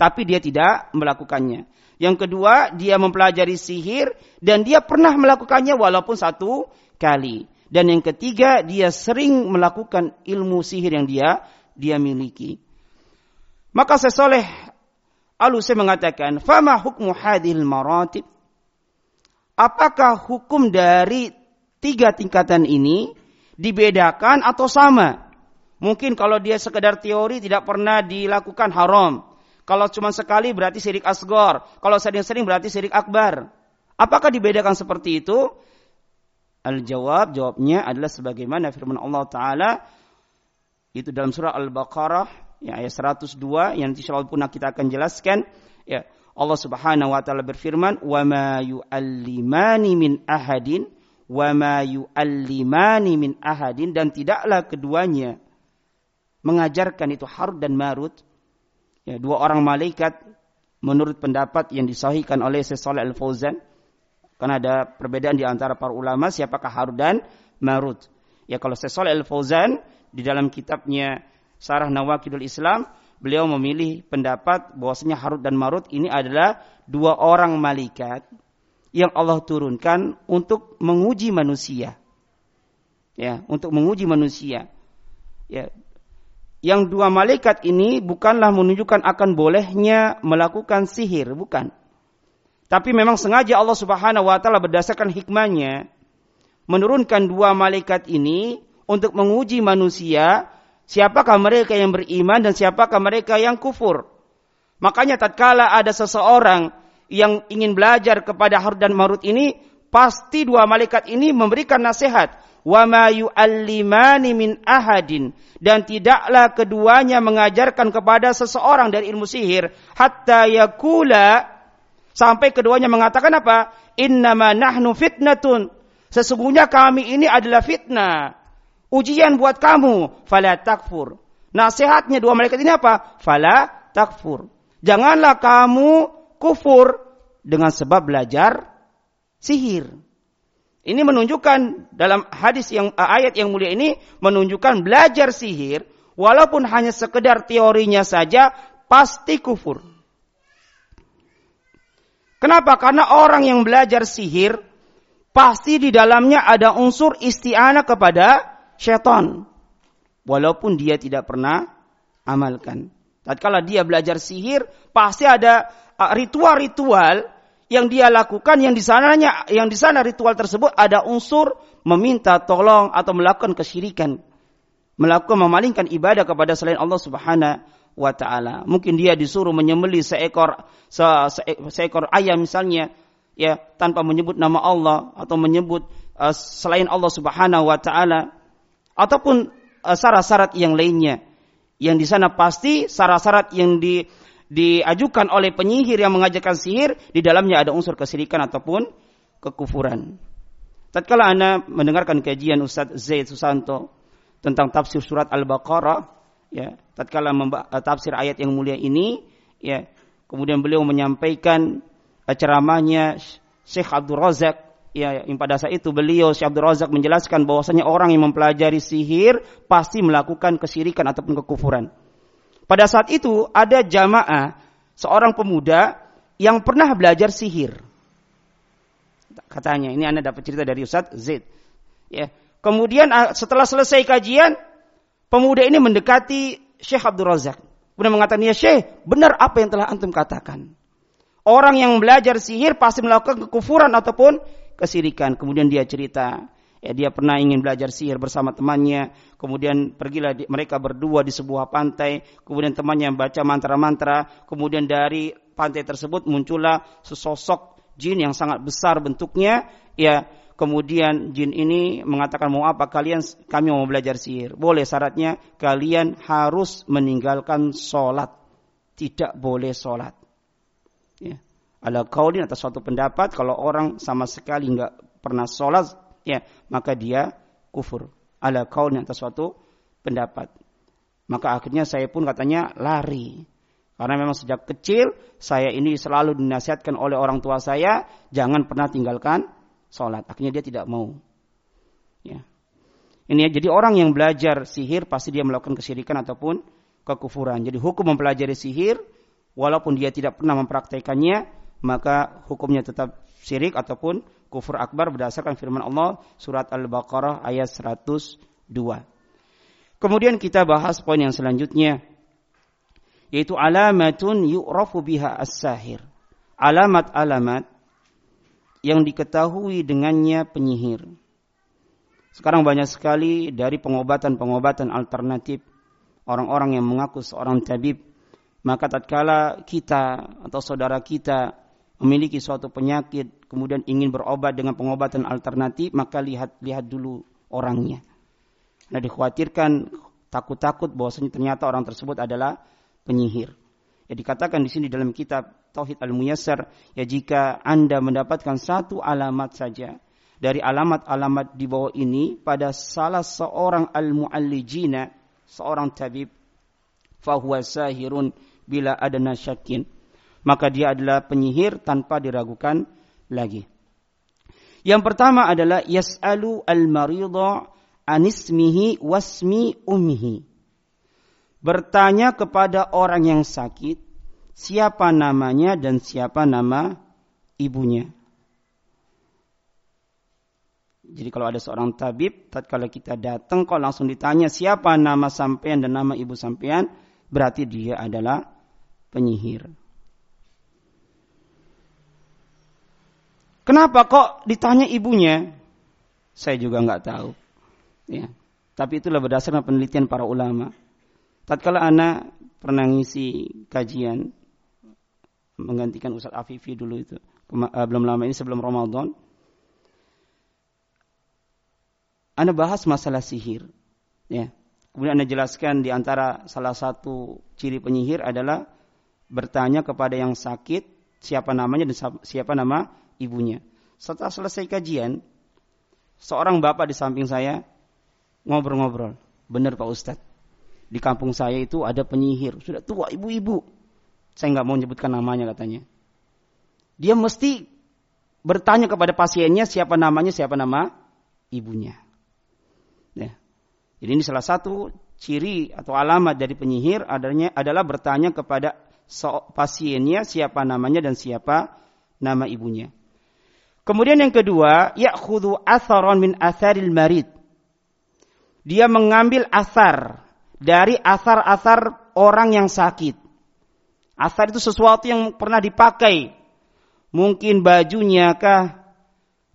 Tapi dia tidak melakukannya. Yang kedua, dia mempelajari sihir dan dia pernah melakukannya walaupun satu kali. Dan yang ketiga, dia sering melakukan ilmu sihir yang dia dia miliki. Maka sesoleh Alusai mengatakan, "Fama hukmu hadil maratib?" Apakah hukum dari tiga tingkatan ini dibedakan atau sama. Mungkin kalau dia sekedar teori tidak pernah dilakukan haram. Kalau cuma sekali berarti syirik asgor. Kalau sering-sering berarti syirik akbar. Apakah dibedakan seperti itu? Al-jawab, jawabnya adalah sebagaimana firman Allah Ta'ala. Itu dalam surah Al-Baqarah, ya, ayat 102, yang nanti pun kita akan jelaskan. Ya, Allah Subhanahu wa taala berfirman, "Wa ma yu'allimani min wa ma yu'allimani min ahadin dan tidaklah keduanya mengajarkan itu Harut dan Marut ya, dua orang malaikat menurut pendapat yang disahihkan oleh Syekh Shalih Al-Fauzan karena ada perbedaan di antara para ulama siapakah Harut dan Marut ya kalau Syekh Shalih Al-Fauzan di dalam kitabnya Sarah Nawakidul Islam beliau memilih pendapat bahwasanya Harut dan Marut ini adalah dua orang malaikat yang Allah turunkan untuk menguji manusia. Ya, untuk menguji manusia. Ya. Yang dua malaikat ini bukanlah menunjukkan akan bolehnya melakukan sihir, bukan. Tapi memang sengaja Allah Subhanahu wa taala berdasarkan hikmahnya menurunkan dua malaikat ini untuk menguji manusia siapakah mereka yang beriman dan siapakah mereka yang kufur. Makanya tatkala ada seseorang yang ingin belajar kepada Harut dan Marut ini, pasti dua malaikat ini memberikan nasihat. Wa ma yu'allimani min ahadin. Dan tidaklah keduanya mengajarkan kepada seseorang dari ilmu sihir. Hatta yakula. Sampai keduanya mengatakan apa? Innama nahnu fitnatun. Sesungguhnya kami ini adalah fitnah. Ujian buat kamu. Fala takfur. Nasihatnya dua malaikat ini apa? Fala takfur. Janganlah kamu kufur dengan sebab belajar sihir. Ini menunjukkan dalam hadis yang eh, ayat yang mulia ini menunjukkan belajar sihir walaupun hanya sekedar teorinya saja pasti kufur. Kenapa? Karena orang yang belajar sihir pasti di dalamnya ada unsur isti'anah kepada syaitan. Walaupun dia tidak pernah amalkan. Tatkala dia belajar sihir, pasti ada ritual-ritual yang dia lakukan yang di sananya yang di sana ritual tersebut ada unsur meminta tolong atau melakukan kesyirikan. Melakukan memalingkan ibadah kepada selain Allah Subhanahu wa taala. Mungkin dia disuruh menyembelih seekor se, se, seekor ayam misalnya ya tanpa menyebut nama Allah atau menyebut uh, selain Allah Subhanahu wa taala. Ataupun uh, syarat-syarat yang lainnya. Yang di sana pasti syarat-syarat yang di diajukan oleh penyihir yang mengajarkan sihir, di dalamnya ada unsur kesirikan ataupun kekufuran. Tatkala Anda mendengarkan kajian Ustaz Zaid Susanto tentang tafsir surat Al-Baqarah, ya, tatkala eh, tafsir ayat yang mulia ini, ya, kemudian beliau menyampaikan ceramahnya Syekh Abdul Razak, ya, yang pada saat itu beliau Syekh Abdul Razak menjelaskan bahwasanya orang yang mempelajari sihir pasti melakukan kesirikan ataupun kekufuran. Pada saat itu ada jamaah seorang pemuda yang pernah belajar sihir. Katanya, ini Anda dapat cerita dari Ustaz Z. Ya. Kemudian ah, setelah selesai kajian, pemuda ini mendekati Syekh Abdul Razak. Kemudian mengatakan, ya Syekh, benar apa yang telah antum katakan. Orang yang belajar sihir pasti melakukan kekufuran ataupun kesirikan. Kemudian dia cerita, ya dia pernah ingin belajar sihir bersama temannya. Kemudian pergilah di, mereka berdua di sebuah pantai. Kemudian temannya baca mantra-mantra. Kemudian dari pantai tersebut muncullah sesosok jin yang sangat besar bentuknya. Ya kemudian jin ini mengatakan mau apa kalian kami mau belajar sihir. Boleh syaratnya kalian harus meninggalkan sholat. Tidak boleh sholat. Ya. Ala kaulin atas suatu pendapat kalau orang sama sekali nggak pernah sholat, ya maka dia kufur. Ala kaulin atas suatu pendapat. Maka akhirnya saya pun katanya lari. Karena memang sejak kecil saya ini selalu dinasihatkan oleh orang tua saya jangan pernah tinggalkan sholat. Akhirnya dia tidak mau. Ya. Ini ya, jadi orang yang belajar sihir pasti dia melakukan kesyirikan ataupun kekufuran. Jadi hukum mempelajari sihir walaupun dia tidak pernah mempraktekannya, maka hukumnya tetap syirik ataupun kufur akbar berdasarkan firman Allah surat Al-Baqarah ayat 102. Kemudian kita bahas poin yang selanjutnya yaitu alamatun yu'rafu biha as-sahir. Alamat-alamat yang diketahui dengannya penyihir. Sekarang banyak sekali dari pengobatan-pengobatan alternatif orang-orang yang mengaku seorang tabib maka tatkala kita atau saudara kita memiliki suatu penyakit kemudian ingin berobat dengan pengobatan alternatif maka lihat lihat dulu orangnya. Nah dikhawatirkan takut-takut bahwasanya ternyata orang tersebut adalah penyihir. Ya dikatakan di sini dalam kitab Tauhid Al-Muyassar ya jika Anda mendapatkan satu alamat saja dari alamat-alamat di bawah ini pada salah seorang al-muallijina seorang tabib fahuwa sahirun bila adana syakin. Maka dia adalah penyihir tanpa diragukan lagi. Yang pertama adalah yas'alu al-maridha anismihi wasmi ummihi. Bertanya kepada orang yang sakit siapa namanya dan siapa nama ibunya. Jadi kalau ada seorang tabib, tatkala kita datang kok langsung ditanya siapa nama sampean dan nama ibu sampean, berarti dia adalah penyihir. Kenapa kok ditanya ibunya? Saya juga nggak tahu. Ya. Tapi itulah berdasarkan penelitian para ulama. Tatkala anak pernah ngisi kajian menggantikan Ustadz Afifi dulu itu eh, belum lama ini sebelum Ramadan. Anda bahas masalah sihir, ya. Kemudian Anda jelaskan di antara salah satu ciri penyihir adalah bertanya kepada yang sakit siapa namanya dan siapa nama ibunya. Setelah selesai kajian, seorang bapak di samping saya ngobrol-ngobrol. Benar Pak Ustadz. Di kampung saya itu ada penyihir. Sudah tua ibu-ibu. Saya nggak mau menyebutkan namanya katanya. Dia mesti bertanya kepada pasiennya siapa namanya, siapa nama ibunya. Ya. Jadi ini salah satu ciri atau alamat dari penyihir adanya adalah bertanya kepada so, pasiennya siapa namanya dan siapa nama ibunya. Kemudian yang kedua, ya'khudhu atharon min atharil marid. Dia mengambil asar dari asar-asar orang yang sakit. Asar itu sesuatu yang pernah dipakai. Mungkin bajunya kah,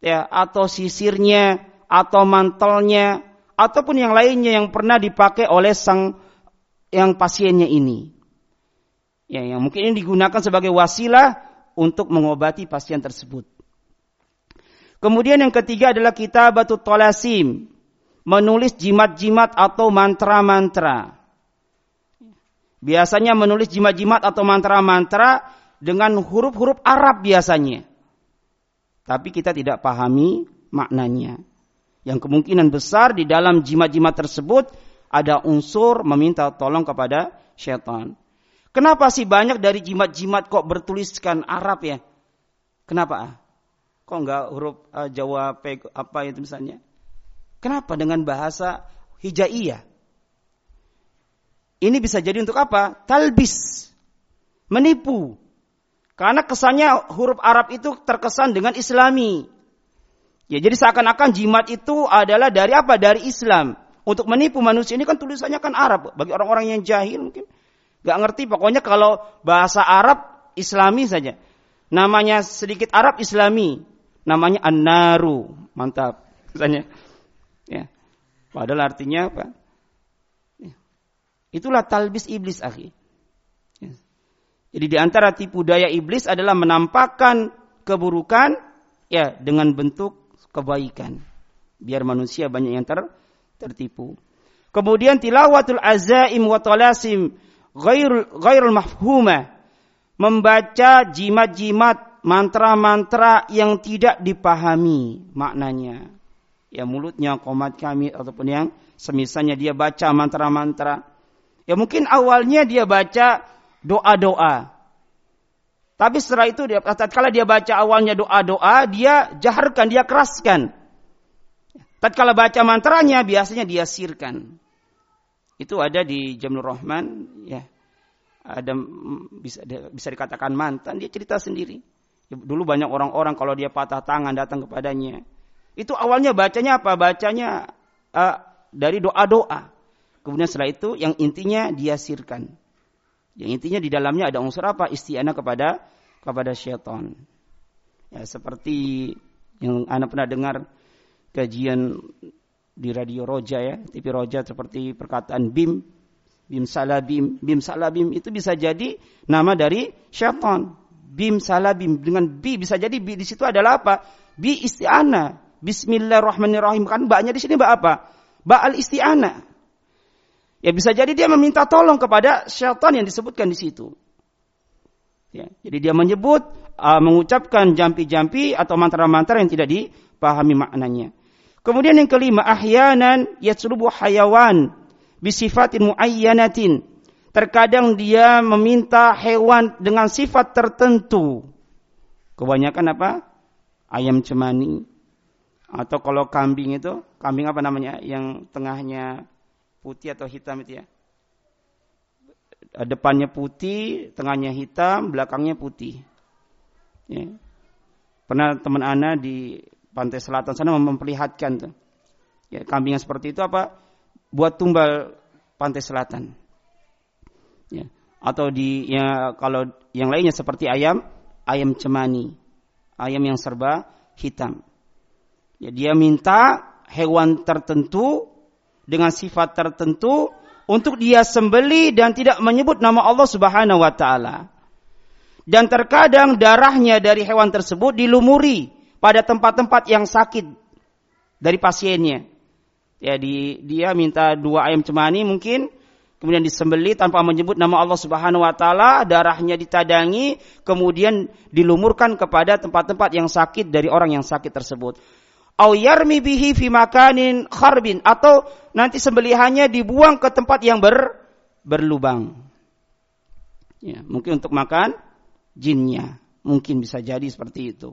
ya, atau sisirnya, atau mantelnya, ataupun yang lainnya yang pernah dipakai oleh sang yang pasiennya ini. Ya, yang mungkin ini digunakan sebagai wasilah untuk mengobati pasien tersebut. Kemudian yang ketiga adalah kitabatut tolasim. Menulis jimat-jimat atau mantra-mantra. Biasanya menulis jimat-jimat atau mantra-mantra dengan huruf-huruf Arab biasanya. Tapi kita tidak pahami maknanya. Yang kemungkinan besar di dalam jimat-jimat tersebut ada unsur meminta tolong kepada syaitan. Kenapa sih banyak dari jimat-jimat kok bertuliskan Arab ya? Kenapa? Kok enggak huruf uh, Jawa apa itu misalnya? Kenapa dengan bahasa hijaiyah? Ini bisa jadi untuk apa? Talbis. Menipu. Karena kesannya huruf Arab itu terkesan dengan Islami. Ya, jadi seakan-akan jimat itu adalah dari apa? Dari Islam. Untuk menipu manusia ini kan tulisannya kan Arab. Bagi orang-orang yang jahil mungkin gak ngerti. Pokoknya kalau bahasa Arab Islami saja. Namanya sedikit Arab Islami. Namanya An-Naru. Mantap. Misalnya. Ya. Padahal artinya apa? Ya. Itulah talbis iblis, akhi. Ya. Jadi di antara tipu daya iblis adalah menampakkan keburukan ya dengan bentuk kebaikan. Biar manusia banyak yang ter, tertipu. Kemudian tilawatul azaim wa talasim ghairul ghairul mafhumah. Membaca jimat-jimat mantra-mantra yang tidak dipahami maknanya. Ya mulutnya komat kami ataupun yang semisalnya dia baca mantra-mantra. Ya mungkin awalnya dia baca doa-doa. Tapi setelah itu dia tatkala dia baca awalnya doa-doa, dia jaharkan, dia keraskan. Tatkala baca mantranya biasanya dia sirkan. Itu ada di Jamul Rahman ya. Ada bisa bisa dikatakan mantan, dia cerita sendiri. Dulu banyak orang-orang kalau dia patah tangan datang kepadanya. Itu awalnya bacanya apa? Bacanya uh, dari doa-doa. Kemudian setelah itu yang intinya dia sirkan. Yang intinya di dalamnya ada unsur apa? Isti'anah kepada kepada syaitan. Ya, seperti yang Anda pernah dengar kajian di radio Roja ya, TV Roja seperti perkataan bim, bim salabim, bim salabim itu bisa jadi nama dari syaitan. Bim salabim dengan bi bisa jadi bi di situ adalah apa? Bi isti'anah. Bismillahirrahmanirrahim kan baknya di sini bak apa? Ba al isti'anah. Ya bisa jadi dia meminta tolong kepada syaitan yang disebutkan di situ. Ya, jadi dia menyebut, uh, mengucapkan jampi-jampi atau mantra-mantra yang tidak dipahami maknanya. Kemudian yang kelima, ahyanan yatsurubu hayawan bisifatin muayyanatin. Terkadang dia meminta hewan dengan sifat tertentu. Kebanyakan apa? Ayam cemani. Atau kalau kambing itu, kambing apa namanya? Yang tengahnya putih atau hitam itu ya. Depannya putih, tengahnya hitam, belakangnya putih. Ya. Pernah teman Ana di pantai selatan sana memperlihatkan tuh. Ya, kambing yang seperti itu apa? Buat tumbal pantai selatan. Ya. Atau di ya kalau yang lainnya seperti ayam, ayam cemani. Ayam yang serba hitam. Ya, dia minta hewan tertentu dengan sifat tertentu untuk dia sembeli dan tidak menyebut nama Allah Subhanahu wa taala. Dan terkadang darahnya dari hewan tersebut dilumuri pada tempat-tempat yang sakit dari pasiennya. Ya, di, dia minta dua ayam cemani mungkin kemudian disembeli tanpa menyebut nama Allah Subhanahu wa taala, darahnya ditadangi, kemudian dilumurkan kepada tempat-tempat yang sakit dari orang yang sakit tersebut au yarmi bihi fi makanin kharbin atau nanti sembelihannya dibuang ke tempat yang ber, berlubang. Ya, mungkin untuk makan jinnya. Mungkin bisa jadi seperti itu.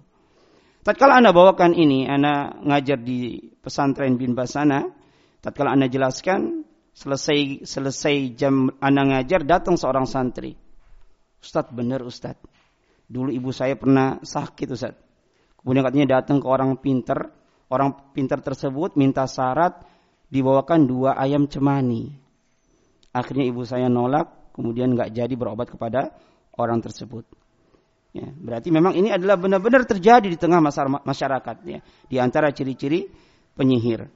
Tatkala Anda bawakan ini, Anda ngajar di pesantren bin Basana, tatkala Anda jelaskan, selesai selesai jam Anda ngajar, datang seorang santri. Ustadz benar Ustadz. Dulu ibu saya pernah sakit Ustadz. Kemudian katanya datang ke orang pinter, Orang pintar tersebut minta syarat dibawakan dua ayam cemani. Akhirnya ibu saya nolak, kemudian nggak jadi berobat kepada orang tersebut. Ya, berarti memang ini adalah benar-benar terjadi di tengah masyarakat. Ya, di antara ciri-ciri penyihir.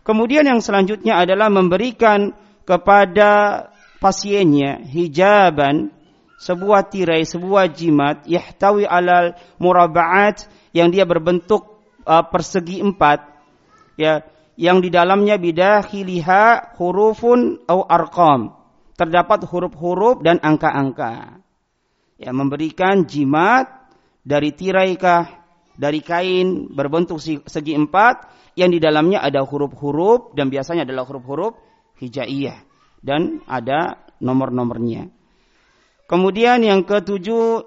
Kemudian yang selanjutnya adalah memberikan kepada pasiennya hijaban sebuah tirai, sebuah jimat yahtawi alal murabaat yang dia berbentuk uh, persegi empat ya yang di dalamnya bidakhiliha hurufun au arqam. Terdapat huruf-huruf dan angka-angka. Ya memberikan jimat dari tirai kah dari kain berbentuk segi empat yang di dalamnya ada huruf-huruf dan biasanya adalah huruf-huruf hijaiyah dan ada nomor-nomornya. Kemudian yang ketujuh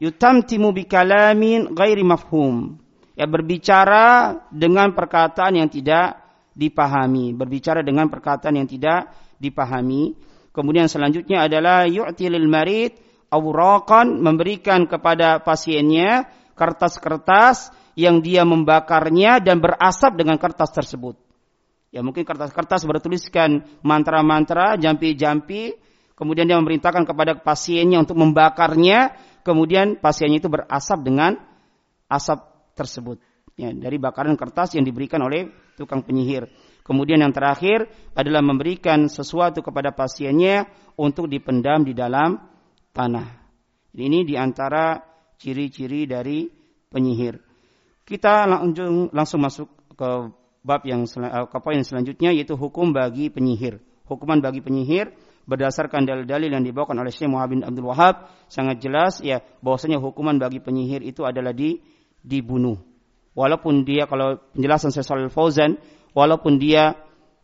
yutamtimu bikalamin ghairi mafhum ya berbicara dengan perkataan yang tidak dipahami, berbicara dengan perkataan yang tidak dipahami. Kemudian selanjutnya adalah yu'tilil marid awraqan memberikan kepada pasiennya kertas-kertas yang dia membakarnya dan berasap dengan kertas tersebut. Ya mungkin kertas-kertas bertuliskan mantra-mantra, jampi-jampi, kemudian dia memerintahkan kepada pasiennya untuk membakarnya, kemudian pasiennya itu berasap dengan asap tersebut. Ya, dari bakaran kertas yang diberikan oleh tukang penyihir. Kemudian yang terakhir adalah memberikan sesuatu kepada pasiennya untuk dipendam di dalam tanah. Ini di antara ciri-ciri dari penyihir. Kita langsung, langsung masuk ke bab yang eh, ke poin selanjutnya yaitu hukum bagi penyihir. Hukuman bagi penyihir berdasarkan dalil-dalil yang dibawakan oleh Syekh Muhammad bin Abdul Wahab sangat jelas ya bahwasanya hukuman bagi penyihir itu adalah di dibunuh. Walaupun dia kalau penjelasan Syekh Shalal Fauzan walaupun dia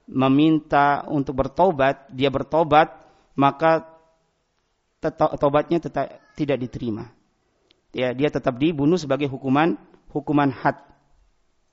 meminta untuk bertobat, dia bertobat maka tobatnya tetap tidak diterima. Ya, dia tetap dibunuh sebagai hukuman hukuman had.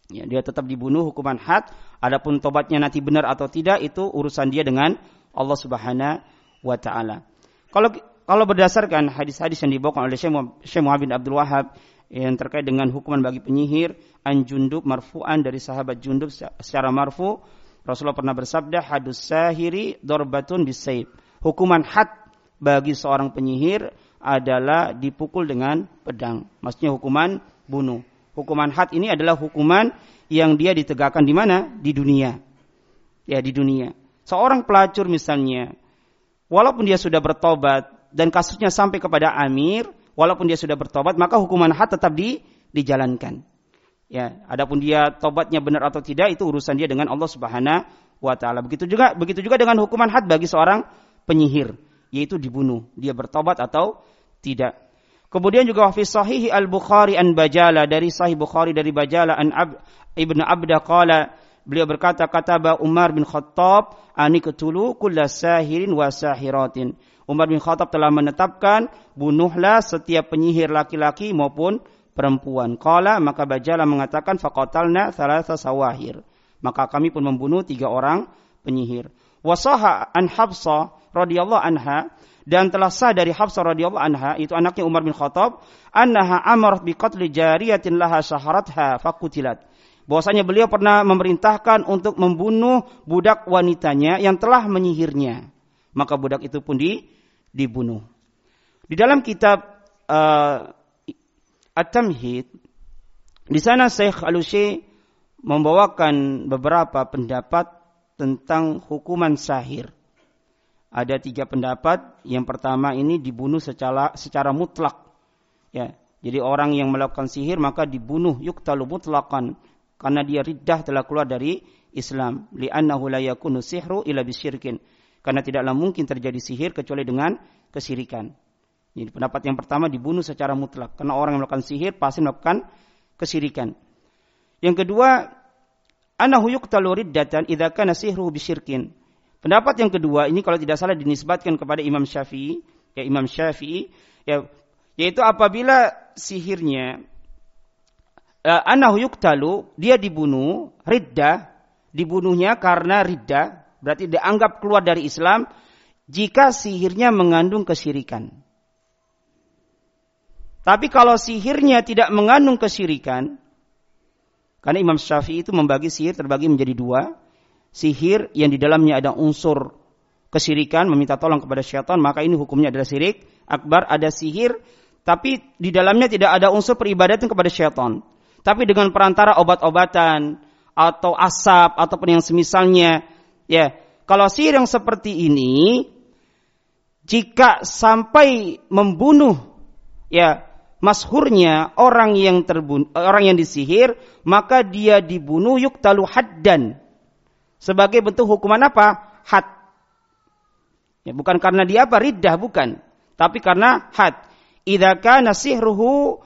Ya, dia tetap dibunuh hukuman had. Adapun tobatnya nanti benar atau tidak itu urusan dia dengan Allah Subhanahu wa taala. Kalau kalau berdasarkan hadis-hadis yang dibawakan oleh Syekh Muhammad bin Abdul Wahab yang terkait dengan hukuman bagi penyihir, an Jundub marfu'an dari sahabat Jundub secara marfu, Rasulullah pernah bersabda, hadus sahiri dorbatun bisayb. Hukuman had bagi seorang penyihir adalah dipukul dengan pedang. Maksudnya hukuman bunuh. Hukuman had ini adalah hukuman yang dia ditegakkan di mana? Di dunia. Ya, di dunia. Seorang pelacur misalnya, walaupun dia sudah bertobat dan kasusnya sampai kepada amir, walaupun dia sudah bertobat, maka hukuman had tetap di, dijalankan. Ya, adapun dia tobatnya benar atau tidak itu urusan dia dengan Allah Subhanahu wa taala. Begitu juga begitu juga dengan hukuman had bagi seorang penyihir, yaitu dibunuh. Dia bertobat atau tidak. Kemudian juga fi sahih Al-Bukhari an Bajala dari sahih Bukhari dari Bajala an Ab, Ibnu Abda qala beliau berkata kata Umar bin Khattab ani ketulu kulla sahirin wa sahiratin. Umar bin Khattab telah menetapkan bunuhlah setiap penyihir laki-laki maupun perempuan. Qala maka Bajala mengatakan faqatalna thalatha sawahir. Maka kami pun membunuh tiga orang penyihir. Wasaha an Habsah radhiyallahu anha dan telah sah dari Hafsah radhiyallahu anha itu anaknya Umar bin Khattab annaha amarat bi qatli jariyatin laha syaharatha fakutilat. Bahwasanya beliau pernah memerintahkan untuk membunuh budak wanitanya yang telah menyihirnya. Maka budak itu pun di, dibunuh. Di dalam kitab uh, At-Tamhid di sana Syekh al membawakan beberapa pendapat tentang hukuman sahir ada tiga pendapat. Yang pertama ini dibunuh secara secara mutlak. Ya, jadi orang yang melakukan sihir maka dibunuh yuktalu mutlakan karena dia riddah telah keluar dari Islam. Li'annahu la yakunu sihru ila bisyirkin. Karena tidaklah mungkin terjadi sihir kecuali dengan kesirikan. Jadi pendapat yang pertama dibunuh secara mutlak karena orang yang melakukan sihir pasti melakukan kesirikan. Yang kedua, anahu yuqtalu riddatan idza kana sihru bisyirkin. Pendapat yang kedua ini kalau tidak salah dinisbatkan kepada Imam Syafi'i, ya Imam Syafi'i, ya yaitu apabila sihirnya uh, anahu yuktalu, dia dibunuh, riddah, dibunuhnya karena riddah, berarti dianggap keluar dari Islam jika sihirnya mengandung kesirikan. Tapi kalau sihirnya tidak mengandung kesirikan, karena Imam Syafi'i itu membagi sihir terbagi menjadi dua, sihir yang di dalamnya ada unsur kesirikan, meminta tolong kepada syaitan, maka ini hukumnya adalah sirik akbar. Ada sihir, tapi di dalamnya tidak ada unsur peribadatan kepada syaitan. Tapi dengan perantara obat-obatan atau asap ataupun yang semisalnya, ya kalau sihir yang seperti ini, jika sampai membunuh, ya mashurnya orang yang terbunuh, orang yang disihir, maka dia dibunuh yuktalu haddan sebagai bentuk hukuman apa? Had. Ya, bukan karena dia apa? Riddah, bukan. Tapi karena had. Idza kana sihruhu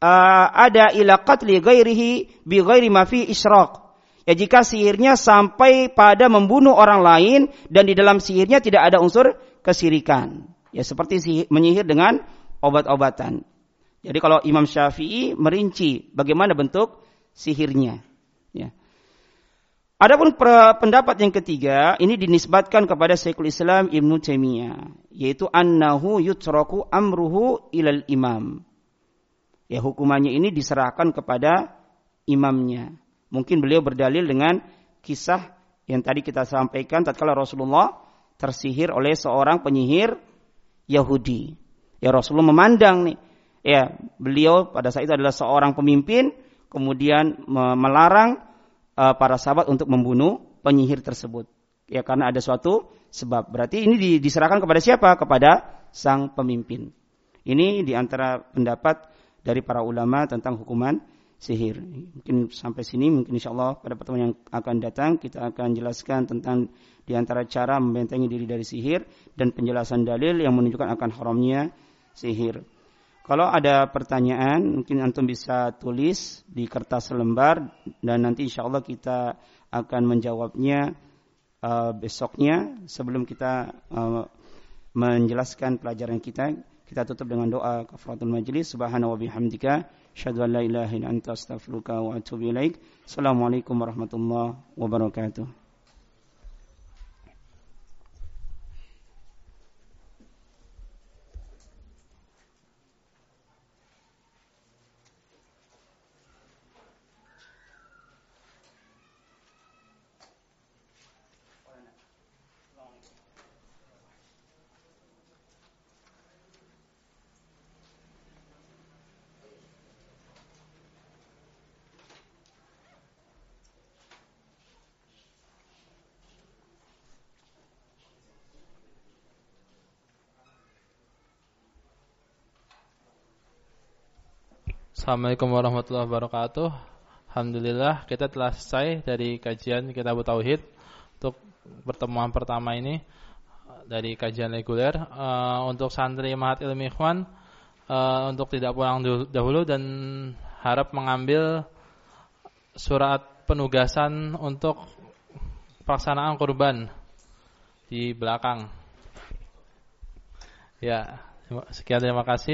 uh, ada ila qatli ghairihi bi ghairi ma fi isyraq. Ya jika sihirnya sampai pada membunuh orang lain dan di dalam sihirnya tidak ada unsur kesirikan. Ya seperti sihir, menyihir dengan obat-obatan. Jadi kalau Imam Syafi'i merinci bagaimana bentuk sihirnya. Adapun pendapat yang ketiga ini dinisbatkan kepada Syekhul Islam Ibnu Taimiyah yaitu annahu yutraku amruhu ilal imam. Ya hukumannya ini diserahkan kepada imamnya. Mungkin beliau berdalil dengan kisah yang tadi kita sampaikan tatkala Rasulullah tersihir oleh seorang penyihir Yahudi. Ya Rasulullah memandang nih, ya beliau pada saat itu adalah seorang pemimpin, kemudian melarang uh, para sahabat untuk membunuh penyihir tersebut. Ya karena ada suatu sebab. Berarti ini diserahkan kepada siapa? Kepada sang pemimpin. Ini di antara pendapat dari para ulama tentang hukuman sihir. Mungkin sampai sini, mungkin insya Allah pada pertemuan yang akan datang kita akan jelaskan tentang di antara cara membentengi diri dari sihir dan penjelasan dalil yang menunjukkan akan haramnya sihir. Kalau ada pertanyaan, mungkin antum bisa tulis di kertas lembar dan nanti insya Allah kita akan menjawabnya uh, besoknya sebelum kita uh, menjelaskan pelajaran kita. Kita tutup dengan doa kafaratul majlis. Subhanahu wa bihamdika. Asyhadu an la ilaha illa anta astaghfiruka wa atubu ilaik. Assalamualaikum warahmatullahi wabarakatuh. Assalamualaikum warahmatullahi wabarakatuh. Alhamdulillah kita telah selesai dari kajian Kitab Tauhid untuk pertemuan pertama ini dari kajian reguler uh, untuk santri Mahat Ilmi Ikhwan uh, untuk tidak pulang dahulu dan harap mengambil surat penugasan untuk pelaksanaan kurban di belakang. Ya, sekian terima kasih.